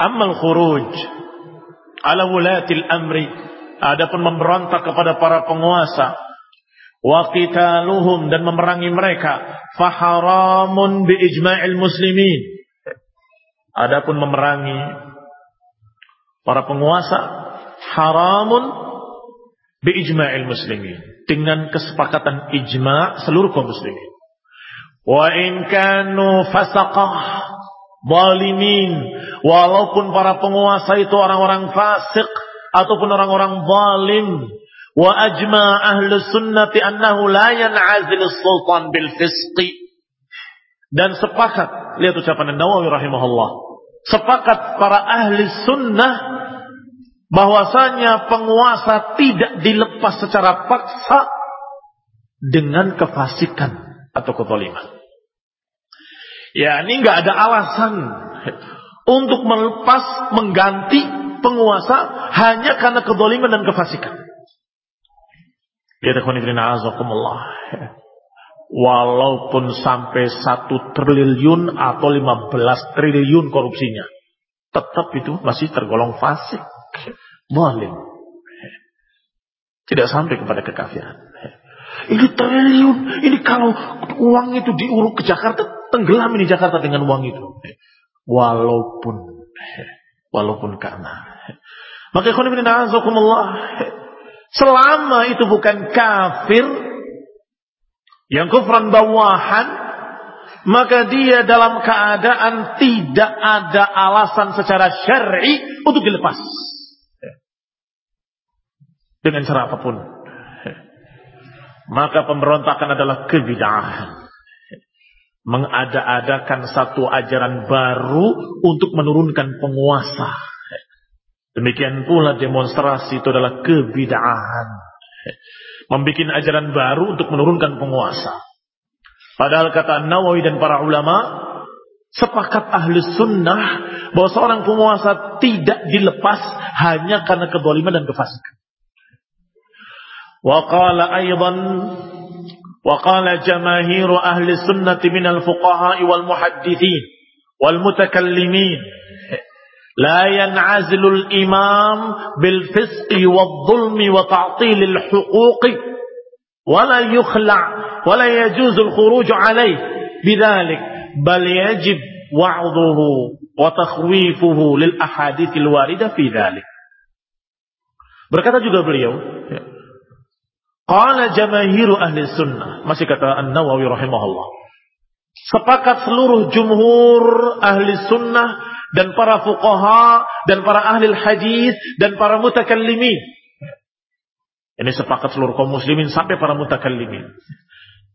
Amma al-khuruj ala wulati al-amri. Adapun memberontak kepada para penguasa. Wa qitaluhum dan memerangi mereka. Faharamun bi ijma'il muslimin. Adapun memerangi para penguasa haramun bi ijma'il muslimin. Dengan kesepakatan ijma' seluruh kaum muslimin. Wa in kanu fasaqah zalimin. Walaupun para penguasa itu orang-orang fasik ataupun orang-orang zalim. Wa ajma ahli sunnati annahu la yan'azil sultan bil fisqi. Dan sepakat lihat ucapan Nawawi rahimahullah. Sepakat para ahli sunnah bahwasanya penguasa tidak dilepas secara paksa dengan kefasikan atau ketoliman. Ya, ini nggak ada alasan untuk melepas, mengganti penguasa hanya karena kedoliman dan kefasikan. Ya, Walaupun sampai satu triliun atau lima belas triliun korupsinya. Tetap itu masih tergolong fasik. Mualim. Tidak sampai kepada kekafiran. Ini triliun. Ini kalau uang itu diuruk ke Jakarta, tenggelam ini Jakarta dengan uang itu. Walaupun, walaupun karena. Maka selama itu bukan kafir, yang kufran bawahan, maka dia dalam keadaan tidak ada alasan secara syar'i untuk dilepas. Dengan cara apa pun. Maka pemberontakan adalah kebidahan. Mengada-adakan satu ajaran baru untuk menurunkan penguasa. Demikian pula demonstrasi itu adalah kebidahan. Membikin ajaran baru untuk menurunkan penguasa. Padahal kata Nawawi dan para ulama, sepakat ahli sunnah bahwa seorang penguasa tidak dilepas hanya karena kedoliman dan kefasikan. وقال أيضا وقال جماهير أهل السنة من الفقهاء والمحدثين والمتكلمين لا ينعزل الإمام بالفسق والظلم وتعطيل الحقوق ولا يخلع ولا يجوز الخروج عليه بذلك بل يجب وعظه وتخويفه للأحاديث الواردة في ذلك. Berkata juga beliau, Qala jamahiru ahli sunnah. Masih kata An-Nawawi rahimahullah. Sepakat seluruh jumhur ahli sunnah dan para fuqaha dan para ahli hadis dan para mutakallimin. Ini sepakat seluruh kaum muslimin sampai para mutakallimin.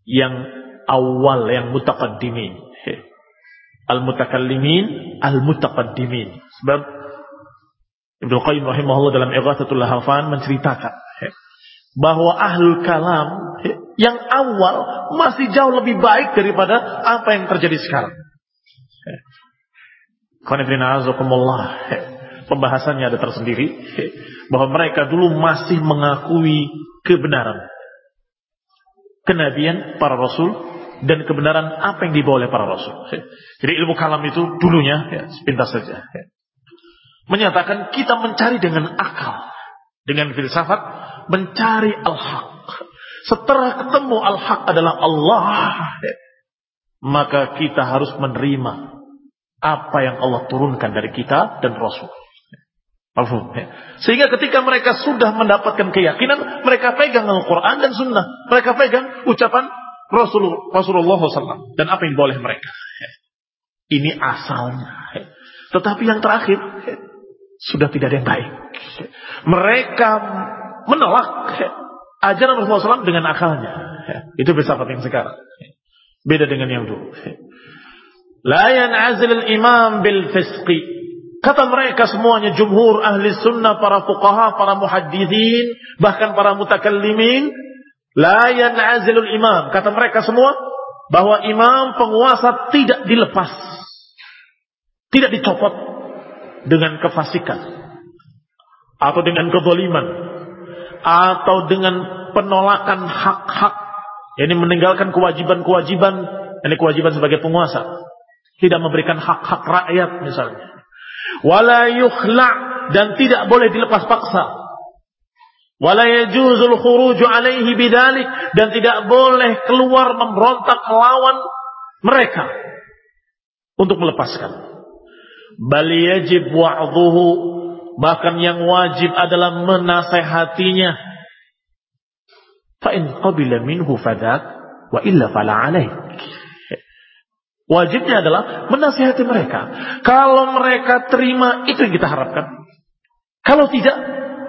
Yang awal yang mutaqaddimin. Al-mutakallimin, al-mutaqaddimin. Sebab Ibnu Qayyim rahimahullah dalam Ighathatul Lahafan menceritakan bahwa ahlul kalam yang awal masih jauh lebih baik daripada apa yang terjadi sekarang. Pembahasannya ada tersendiri bahwa mereka dulu masih mengakui kebenaran kenabian para rasul dan kebenaran apa yang dibawa oleh para rasul. Jadi ilmu kalam itu dulunya ya, sepintas saja. Menyatakan kita mencari dengan akal, dengan filsafat mencari al-haq. Setelah ketemu al-haq adalah Allah, maka kita harus menerima apa yang Allah turunkan dari kita dan Rasul. Sehingga ketika mereka sudah mendapatkan keyakinan, mereka pegang Al-Quran dan Sunnah. Mereka pegang ucapan Rasul, Rasulullah SAW. Dan apa yang boleh mereka. Ini asalnya. Tetapi yang terakhir, sudah tidak ada yang baik. Mereka menolak ajaran Rasulullah SAW dengan akalnya. Itu filsafat yang sekarang. Beda dengan yang dulu. La yan'azil al-imam bil fisqi. Kata mereka semuanya jumhur ahli sunnah, para fuqaha, para muhaddithin, bahkan para mutakallimin, la yan'azil al-imam. Kata mereka semua bahwa imam penguasa tidak dilepas. Tidak dicopot dengan kefasikan atau dengan kezaliman atau dengan penolakan hak-hak ini meninggalkan kewajiban-kewajiban ini kewajiban sebagai penguasa tidak memberikan hak-hak rakyat misalnya. Wala yukhla dan tidak boleh dilepas paksa. Wala yajuzul khuruju alaihi bidalik dan tidak boleh keluar memberontak melawan mereka untuk melepaskan. Bal yajib wa'dhuhu Bahkan yang wajib adalah menasehatinya. Fa'in qabila minhu fadak wa illa fala. Wajibnya adalah menasihati mereka. Kalau mereka terima, itu yang kita harapkan. Kalau tidak,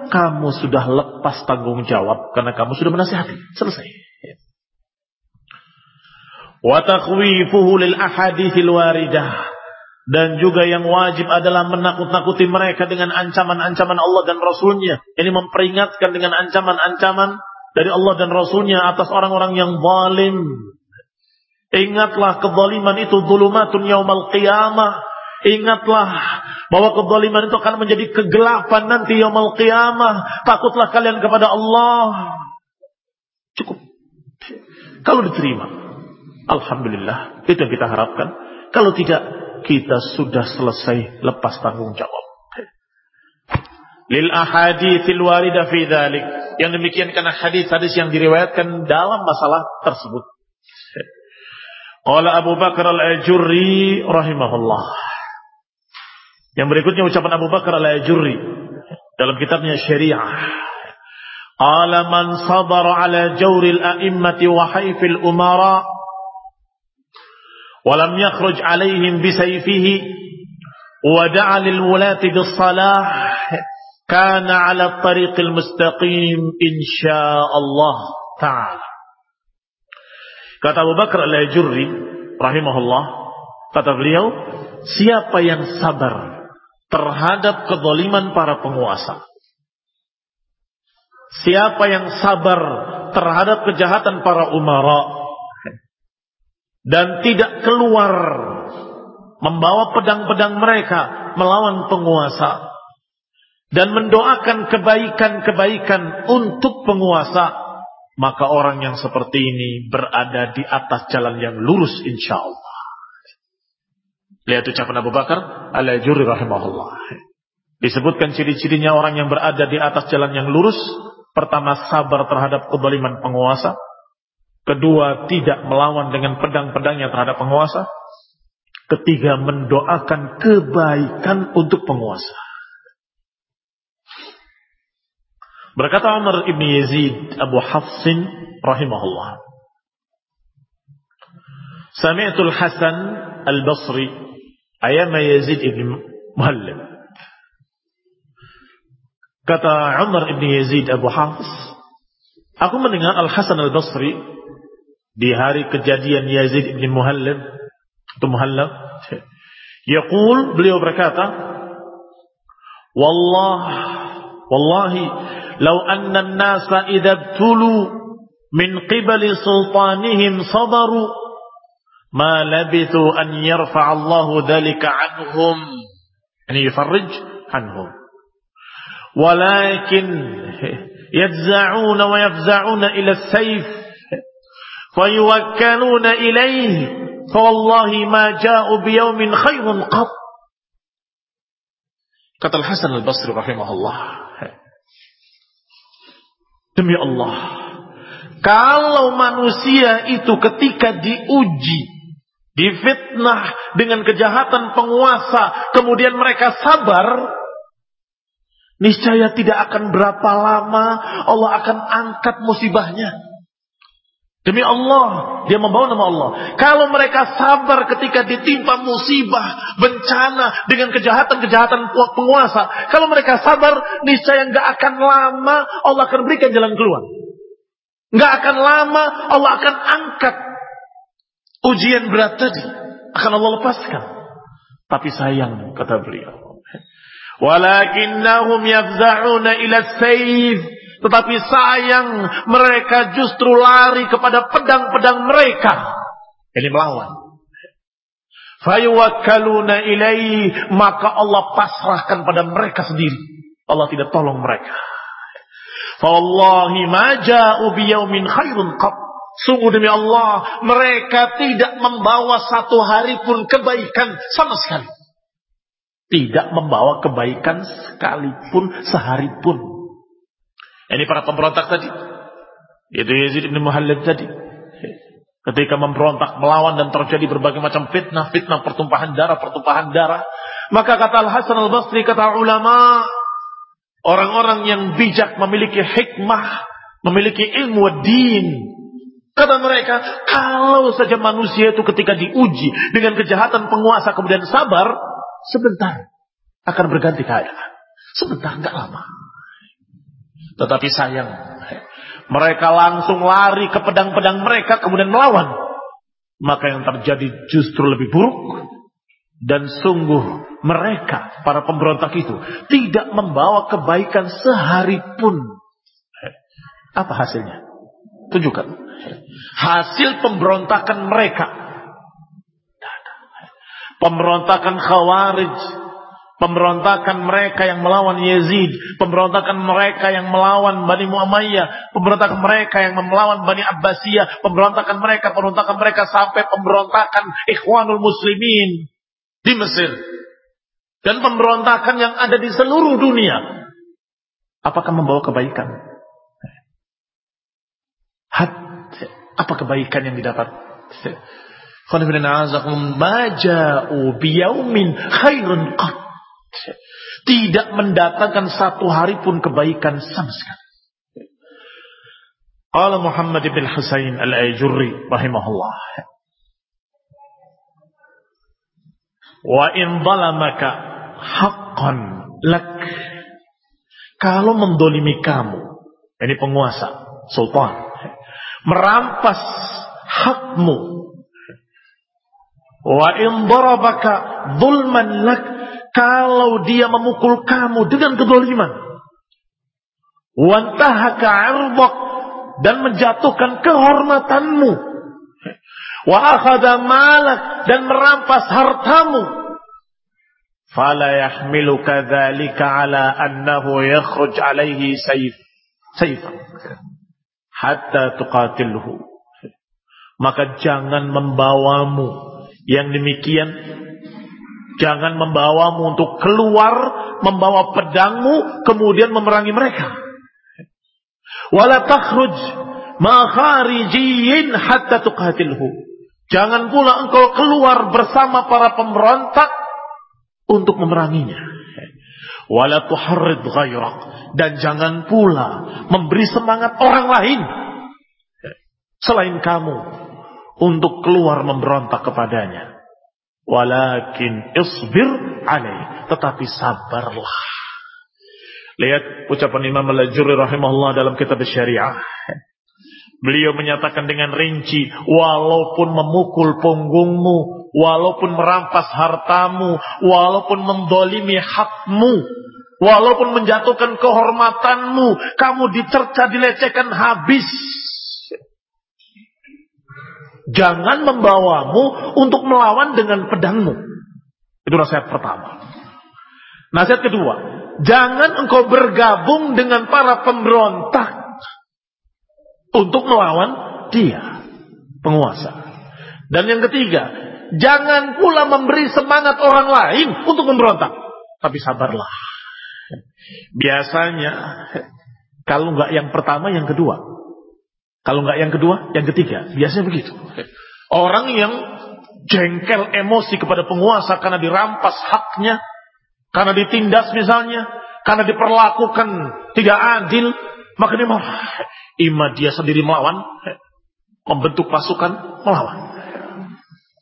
kamu sudah lepas tanggung jawab karena kamu sudah menasihati. Selesai. Wa takhwifuhu lil ahadithil waridah Dan juga yang wajib adalah menakut-nakuti mereka dengan ancaman-ancaman Allah dan Rasulnya. Ini memperingatkan dengan ancaman-ancaman dari Allah dan Rasulnya atas orang-orang yang zalim. Ingatlah kezaliman itu zulumatun yaumal qiyamah. Ingatlah bahwa kezaliman itu akan menjadi kegelapan nanti yaumal qiyamah. Takutlah kalian kepada Allah. Cukup. Kalau diterima. Alhamdulillah. Itu yang kita harapkan. Kalau tidak, kita sudah selesai lepas tanggung jawab. Lil ahadithil waridah fi dhalik. Yang demikian karena hadis-hadis yang diriwayatkan dalam masalah tersebut. Qala Abu Bakar al-Ajurri rahimahullah. Yang berikutnya ucapan Abu Bakar al-Ajurri dalam kitabnya Syariah. Qala man sabara ala jawril a'immati wa haifil umara wa lam yakhruj alaihim bisayfihi wa da'a lil wulati bis salah kana ala tariqil mustaqim. Kata Abu Bakar al-Ajurri rahimahullah, kata beliau, siapa yang sabar terhadap kezaliman para penguasa? Siapa yang sabar terhadap kejahatan para umara dan tidak keluar membawa pedang-pedang mereka melawan penguasa dan mendoakan kebaikan-kebaikan untuk penguasa, maka orang yang seperti ini berada di atas jalan yang lurus insya Allah. Lihat ucapan Abu Bakar al-Juri rahimahullah. Disebutkan ciri-cirinya orang yang berada di atas jalan yang lurus. Pertama, sabar terhadap kebaliman penguasa. Kedua, tidak melawan dengan pedang-pedangnya terhadap penguasa. Ketiga, mendoakan kebaikan untuk penguasa. Berkata Umar ibn Yazid Abu Hafsin rahimahullah. Sami'tul Hasan al-Basri ayam Yazid ibn Muhallab. Kata Umar ibn Yazid Abu Hafs, aku mendengar Al-Hasan al-Basri di hari kejadian Yazid ibn Muhallab atau Muhallab. Yaqul beliau berkata, Wallah, wallahi لو أن الناس إذا ابتلوا من قبل سلطانهم صبروا ما لبثوا أن يرفع الله ذلك عنهم يعني يفرج عنهم ولكن يجزعون ويفزعون إلى السيف فيوكلون إليه فوالله ما جاءوا بيوم خير قط kata Al-Hasan Al-Basri rahimahullah Demi Allah. Kalau manusia itu ketika diuji, difitnah dengan kejahatan penguasa, kemudian mereka sabar, niscaya tidak akan berapa lama Allah akan angkat musibahnya. Demi Allah, dia membawa nama Allah. Kalau mereka sabar ketika ditimpa musibah, bencana dengan kejahatan-kejahatan penguasa, kalau mereka sabar, niscaya nggak akan lama Allah akan berikan jalan keluar. Nggak akan lama Allah akan angkat ujian berat tadi, akan Allah lepaskan. Tapi sayang kata beliau, walakinnahum yafza'una ila sayf tetapi sayang mereka justru lari kepada pedang-pedang mereka. Ini melawan. Fayuwakkaluna ilai maka Allah pasrahkan pada mereka sendiri. Allah tidak tolong mereka. Fawallahi ma ja'u biyaumin khairun qab. Sungguh demi Allah, mereka tidak membawa satu hari pun kebaikan sama sekali. Tidak membawa kebaikan sekalipun sehari pun. Ini para pemberontak tadi. Yaitu Yazid bin Muhallib tadi. Ketika memberontak, melawan dan terjadi berbagai macam fitnah, fitnah pertumpahan darah, pertumpahan darah. Maka kata Al-Hasan Al-Basri, kata ulama, orang-orang yang bijak memiliki hikmah, memiliki ilmu din. Kata mereka, kalau saja manusia itu ketika diuji dengan kejahatan penguasa kemudian sabar, sebentar akan berganti keadaan. Sebentar, nggak lama. Tetapi sayang, mereka langsung lari ke pedang-pedang mereka kemudian melawan. Maka yang terjadi justru lebih buruk. Dan sungguh mereka, para pemberontak itu, tidak membawa kebaikan sehari pun. Apa hasilnya? Tunjukkan. Hasil pemberontakan mereka. Pemberontakan khawarij. Pemberontakan mereka yang melawan Yazid. Pemberontakan mereka yang melawan Bani Muhammadiyah. Pemberontakan mereka yang melawan Bani Abbasiyah. Pemberontakan mereka, pemberontakan mereka sampai pemberontakan Ikhwanul Muslimin di Mesir. Dan pemberontakan yang ada di seluruh dunia. Apakah membawa kebaikan? Hat, apa kebaikan yang didapat? Maja'u biyaumin khairun qat. Tidak mendatangkan satu hari pun kebaikan sama sekali. Qala Muhammad bin Husain al-Ajurri rahimahullah. Wa in zalamaka haqqan lak. Kalau mendolimi kamu, ini penguasa, sultan, merampas hakmu, wa in darabaka zulman lak, kalau dia memukul kamu dengan kedoliman, wantahaka irdak dan menjatuhkan kehormatanmu, wa akhadha malak dan merampas hartamu, fala yahmiluka dzalika ala annahu yakhruj alaihi sayf sayfan. Hatta tuqatilhu. Maka jangan membawamu yang demikian jangan membawamu untuk keluar membawa pedangmu kemudian memerangi mereka wala takhruj ma kharijiyin hatta tuqatilhu jangan pula engkau keluar bersama para pemberontak untuk memeranginya. Wala tuharrid dan jangan pula memberi semangat orang lain selain kamu untuk keluar memberontak kepadanya. Walakin isbir alaih, tetapi sabarlah. Lihat ucapan Imam Al-Jurri rahimahullah dalam kitab syariah. Beliau menyatakan dengan rinci, walaupun memukul punggungmu, walaupun merampas hartamu, walaupun mendolimi hakmu, walaupun menjatuhkan kehormatanmu, kamu dicerca, dilecehkan habis. Jangan membawamu untuk melawan dengan pedangmu. Itu nasihat pertama. Nasihat kedua, jangan engkau bergabung dengan para pemberontak untuk melawan dia, penguasa. Dan yang ketiga, jangan pula memberi semangat orang lain untuk memberontak. Tapi sabarlah. Biasanya, kalau nggak yang pertama, yang kedua. Kalau nggak yang kedua, yang ketiga. Biasanya begitu. Orang yang jengkel emosi kepada penguasa karena dirampas haknya, karena ditindas misalnya, karena diperlakukan tidak adil, maka dia marah. Ima dia sendiri melawan, membentuk pasukan melawan.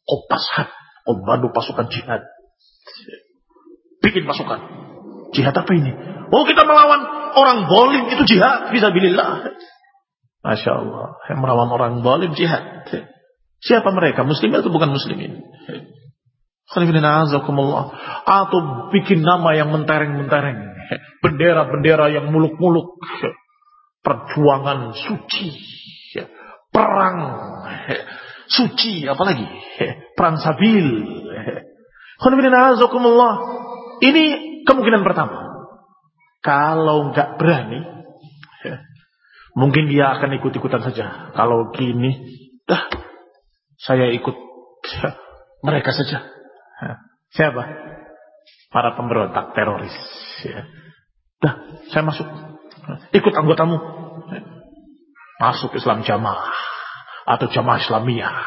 Kopashat, membantu pasukan jihad. Bikin pasukan. Jihad apa ini? Oh kita melawan orang bolim itu jihad. Bisa bilillah. Masya Allah. Yang melawan orang bolim jihad. Siapa mereka? Muslim atau bukan muslimin? Atau bikin nama yang mentereng-mentereng. Bendera-bendera yang muluk-muluk perjuangan suci, perang suci, apalagi perang sabil. Ini kemungkinan pertama. Kalau nggak berani, mungkin dia akan ikut-ikutan saja. Kalau gini, dah saya ikut mereka saja. Siapa? Para pemberontak teroris. Ya. Dah, saya masuk. Ikut anggotamu. Masuk Islam jamaah. Atau jamaah Islamiyah.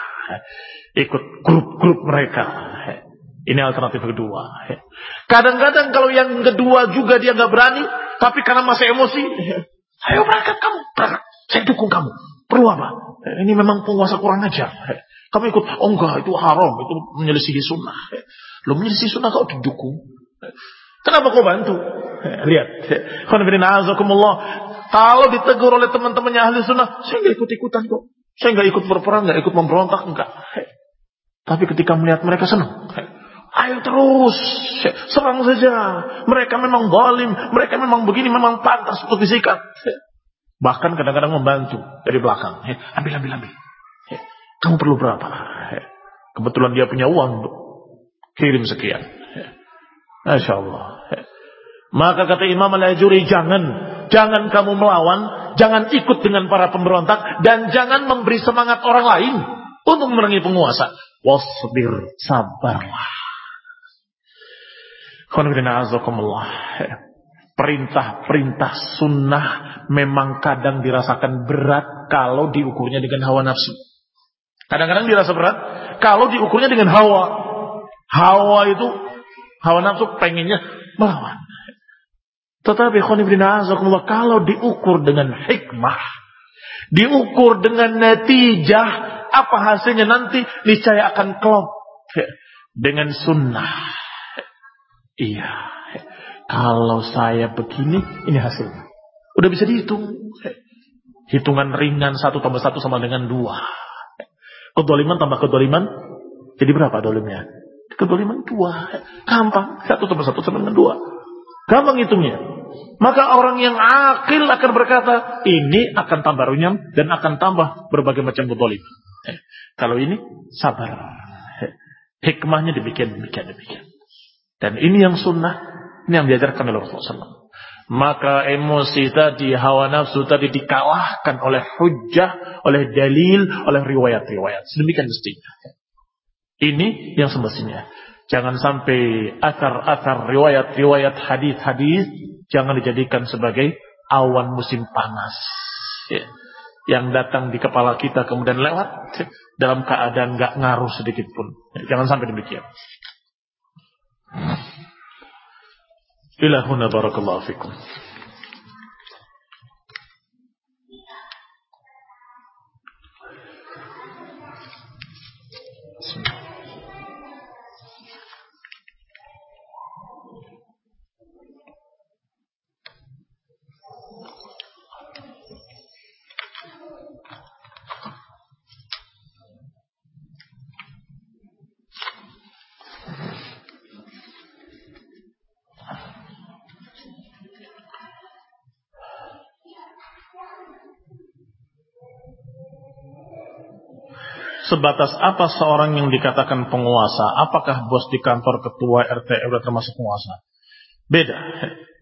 Ikut grup-grup mereka. Ini alternatif kedua. Kadang-kadang kalau yang kedua juga dia nggak berani. Tapi karena masih emosi. Ayo berangkat kamu. Berangkat. Saya dukung kamu. Perlu apa? Ini memang penguasa kurang ajar. Kamu ikut, oh enggak, itu haram, itu menyelisihi sunnah. Lo menyelisihi sunnah kau didukung. Kenapa kau bantu? Lihat. Kalau ditegur oleh teman-temannya ahli sunnah, saya nggak ikut-ikutan kok. Saya nggak ikut berperang, nggak ikut memberontak, enggak. Tapi ketika melihat mereka senang. Ayo terus, serang saja. Mereka memang zalim, mereka memang begini, memang pantas untuk disikat. Bahkan kadang-kadang membantu dari belakang. Ambil, ambil, ambil. Kamu perlu berapa? Kebetulan dia punya uang, kirim sekian. Masya Allah. Maka kata Imam Al-Ajuri, jangan, jangan kamu melawan, jangan ikut dengan para pemberontak, dan jangan memberi semangat orang lain untuk memerangi penguasa. Wasbir, sabarlah. Perintah-perintah sunnah memang kadang dirasakan berat kalau diukurnya dengan hawa nafsu. Kadang-kadang dirasa berat kalau diukurnya dengan hawa. Hawa itu, hawa nafsu pengennya melawan. Tetapi kalau diukur dengan hikmah, diukur dengan natijah, apa hasilnya nanti niscaya akan klop dengan sunnah. Iya. Kalau saya begini, ini hasilnya. Udah bisa dihitung. Hitungan ringan satu tambah satu sama dengan dua. Kedoliman tambah kedoliman, jadi berapa dolimnya? Kedoliman dua. Gampang. Satu tambah satu sama dengan dua. Gampang hitungnya. Maka orang yang akil akan berkata, ini akan tambah runyam dan akan tambah berbagai macam kedolim. Kalau ini, sabar. Hikmahnya demikian, demikian, demikian. Dan ini yang sunnah, ini yang diajarkan oleh Rasulullah SAW. Maka emosi tadi, hawa nafsu tadi dikalahkan oleh hujah, oleh dalil, oleh riwayat-riwayat. Sedemikian mestinya. Ini yang semestinya. Jangan sampai akar-akar riwayat-riwayat hadis-hadis jangan dijadikan sebagai awan musim panas. Ya. Yang datang di kepala kita kemudian lewat dalam keadaan nggak ngaruh sedikit pun. Jangan sampai demikian. إلى هنا بارك الله فيكم. Sebatas apa seorang yang dikatakan penguasa? Apakah bos di kantor ketua RT RW termasuk penguasa? Beda.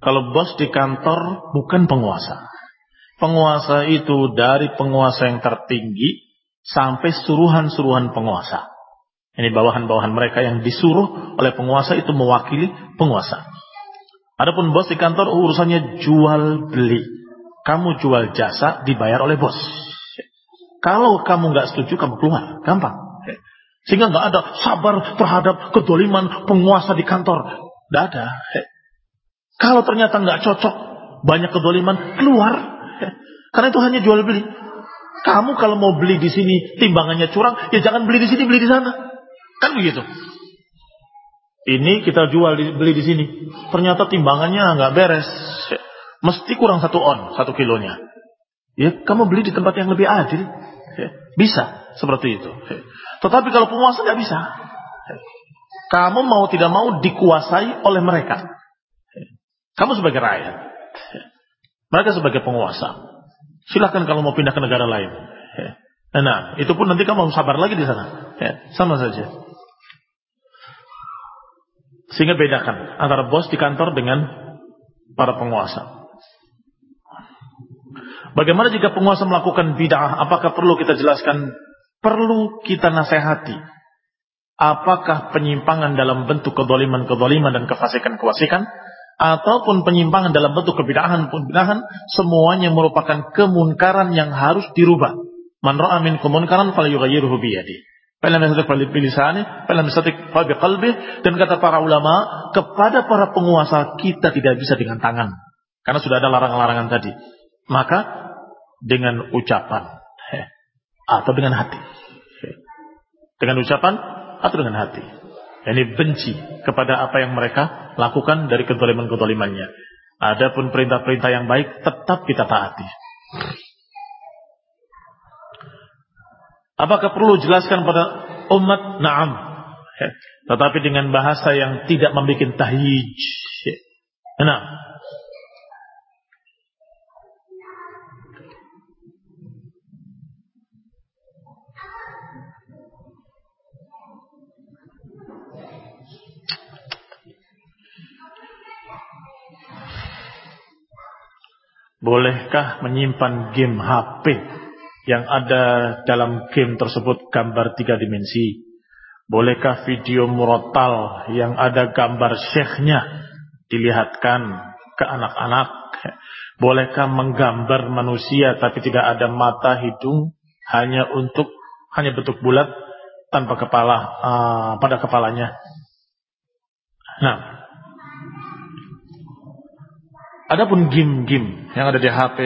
Kalau bos di kantor bukan penguasa. Penguasa itu dari penguasa yang tertinggi sampai suruhan-suruhan penguasa. Ini bawahan-bawahan mereka yang disuruh oleh penguasa itu mewakili penguasa. Adapun bos di kantor urusannya jual beli. Kamu jual jasa dibayar oleh bos. Kalau kamu nggak setuju, kamu keluar. Gampang. Sehingga nggak ada sabar terhadap kedoliman penguasa di kantor. Nggak ada. Kalau ternyata nggak cocok, banyak kedoliman, keluar. Karena itu hanya jual beli. Kamu kalau mau beli di sini timbangannya curang, ya jangan beli di sini, beli di sana. Kan begitu. Ini kita jual beli di sini. Ternyata timbangannya nggak beres. Mesti kurang satu on, satu kilonya. Ya, kamu beli di tempat yang lebih adil. Bisa seperti itu. Tetapi kalau penguasa nggak bisa. Kamu mau tidak mau dikuasai oleh mereka. Kamu sebagai rakyat. Ya. Mereka sebagai penguasa. Silahkan kalau mau pindah ke negara lain. Ya. Nah, itu pun nanti kamu harus sabar lagi di sana. Sama saja. Sehingga bedakan antara bos di kantor dengan para penguasa. Bagaimana jika penguasa melakukan bid'ah? Apakah perlu kita jelaskan? Perlu kita nasihati. Apakah penyimpangan dalam bentuk kedoliman-kedoliman dan kefasikan-kefasikan? Ataupun penyimpangan dalam bentuk kebidahan-kebidahan? Semuanya merupakan kemunkaran yang harus dirubah. Man ra'a min kemunkaran falyughayyirhu biyadi. Falam yastatik bilisani, falam yastatik qalbi dan kata para ulama, kepada para penguasa kita tidak bisa dengan tangan. Karena sudah ada larangan-larangan tadi. Maka dengan ucapan atau dengan hati. Dengan ucapan atau dengan hati. Ini benci kepada apa yang mereka lakukan dari kedoliman-kedolimannya. Adapun perintah-perintah yang baik tetap kita taati. Apakah perlu jelaskan pada umat? Naam. tetapi dengan bahasa yang tidak membuat tahyij. Nah, Bolehkah menyimpan game HP yang ada dalam game tersebut gambar tiga dimensi? Bolehkah video murotal yang ada gambar syekhnya dilihatkan ke anak-anak? Bolehkah menggambar manusia tapi tidak ada mata, hidung, hanya untuk hanya bentuk bulat tanpa kepala uh, pada kepalanya? Nah, Adapun game-game yang ada di HP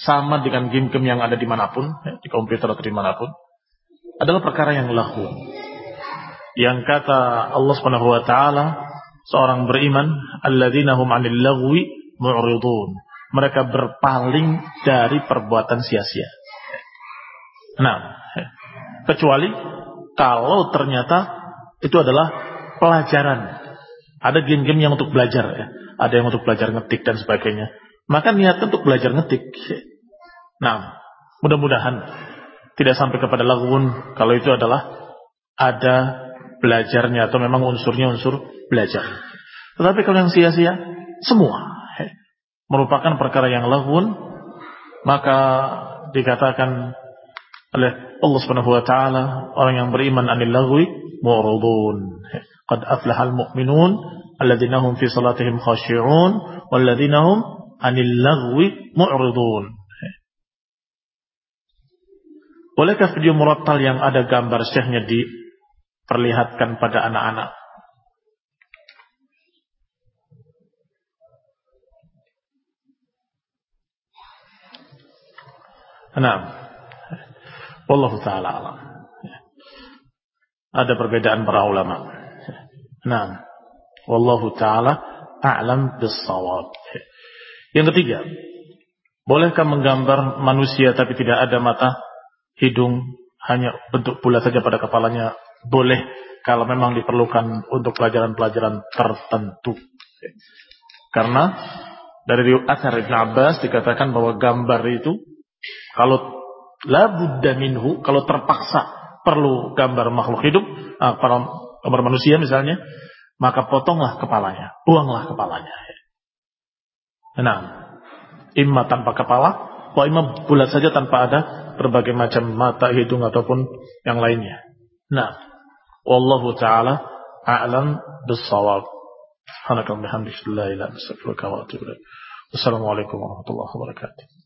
sama dengan game-game yang ada di mana pun, ya, di komputer atau di mana pun, adalah perkara yang lahu. Yang kata Allah Subhanahu Wa Taala, seorang beriman, alladzina hum 'anil lagwi mu'ridun. Mereka berpaling dari perbuatan sia-sia. Nah, kecuali kalau ternyata itu adalah pelajaran. Ada game-game yang untuk belajar ya ada yang untuk belajar ngetik dan sebagainya. Maka niatnya untuk belajar ngetik. Nah, mudah-mudahan tidak sampai kepada lagun kalau itu adalah ada belajarnya atau memang unsurnya unsur belajar. Tetapi kalau yang sia-sia, semua merupakan perkara yang lagun, maka dikatakan oleh Allah Subhanahu wa taala orang yang beriman anil lagwi mu'ridun. Qad aflahal mu'minun alladzina hum fi salatihim khashi'un walladzina hum 'anil lagwi mu'ridun. Bolehkah video murattal yang ada gambar syekhnya diperlihatkan pada anak-anak? Nah, Wallahu ta'ala alam. Ada perbedaan para ulama. Nah, Wallahu ta'ala a'lam bisawab. Yang ketiga, bolehkah menggambar manusia tapi tidak ada mata, hidung, hanya bentuk bulat saja pada kepalanya? Boleh kalau memang diperlukan untuk pelajaran-pelajaran tertentu. Karena dari asar Ibn Abbas dikatakan bahwa gambar itu kalau labudda minhu kalau terpaksa perlu gambar makhluk hidup, ah, para gambar manusia misalnya, maka potonglah kepalanya, buanglah kepalanya. Nah, imma tanpa kepala, wa imma bulat saja tanpa ada berbagai macam mata, hidung ataupun yang lainnya. Nah, wallahu taala a'lam bis-shawab. Subhanakallahumma wa bihamdika la ilaha illa anta. Wassalamualaikum warahmatullahi wabarakatuh.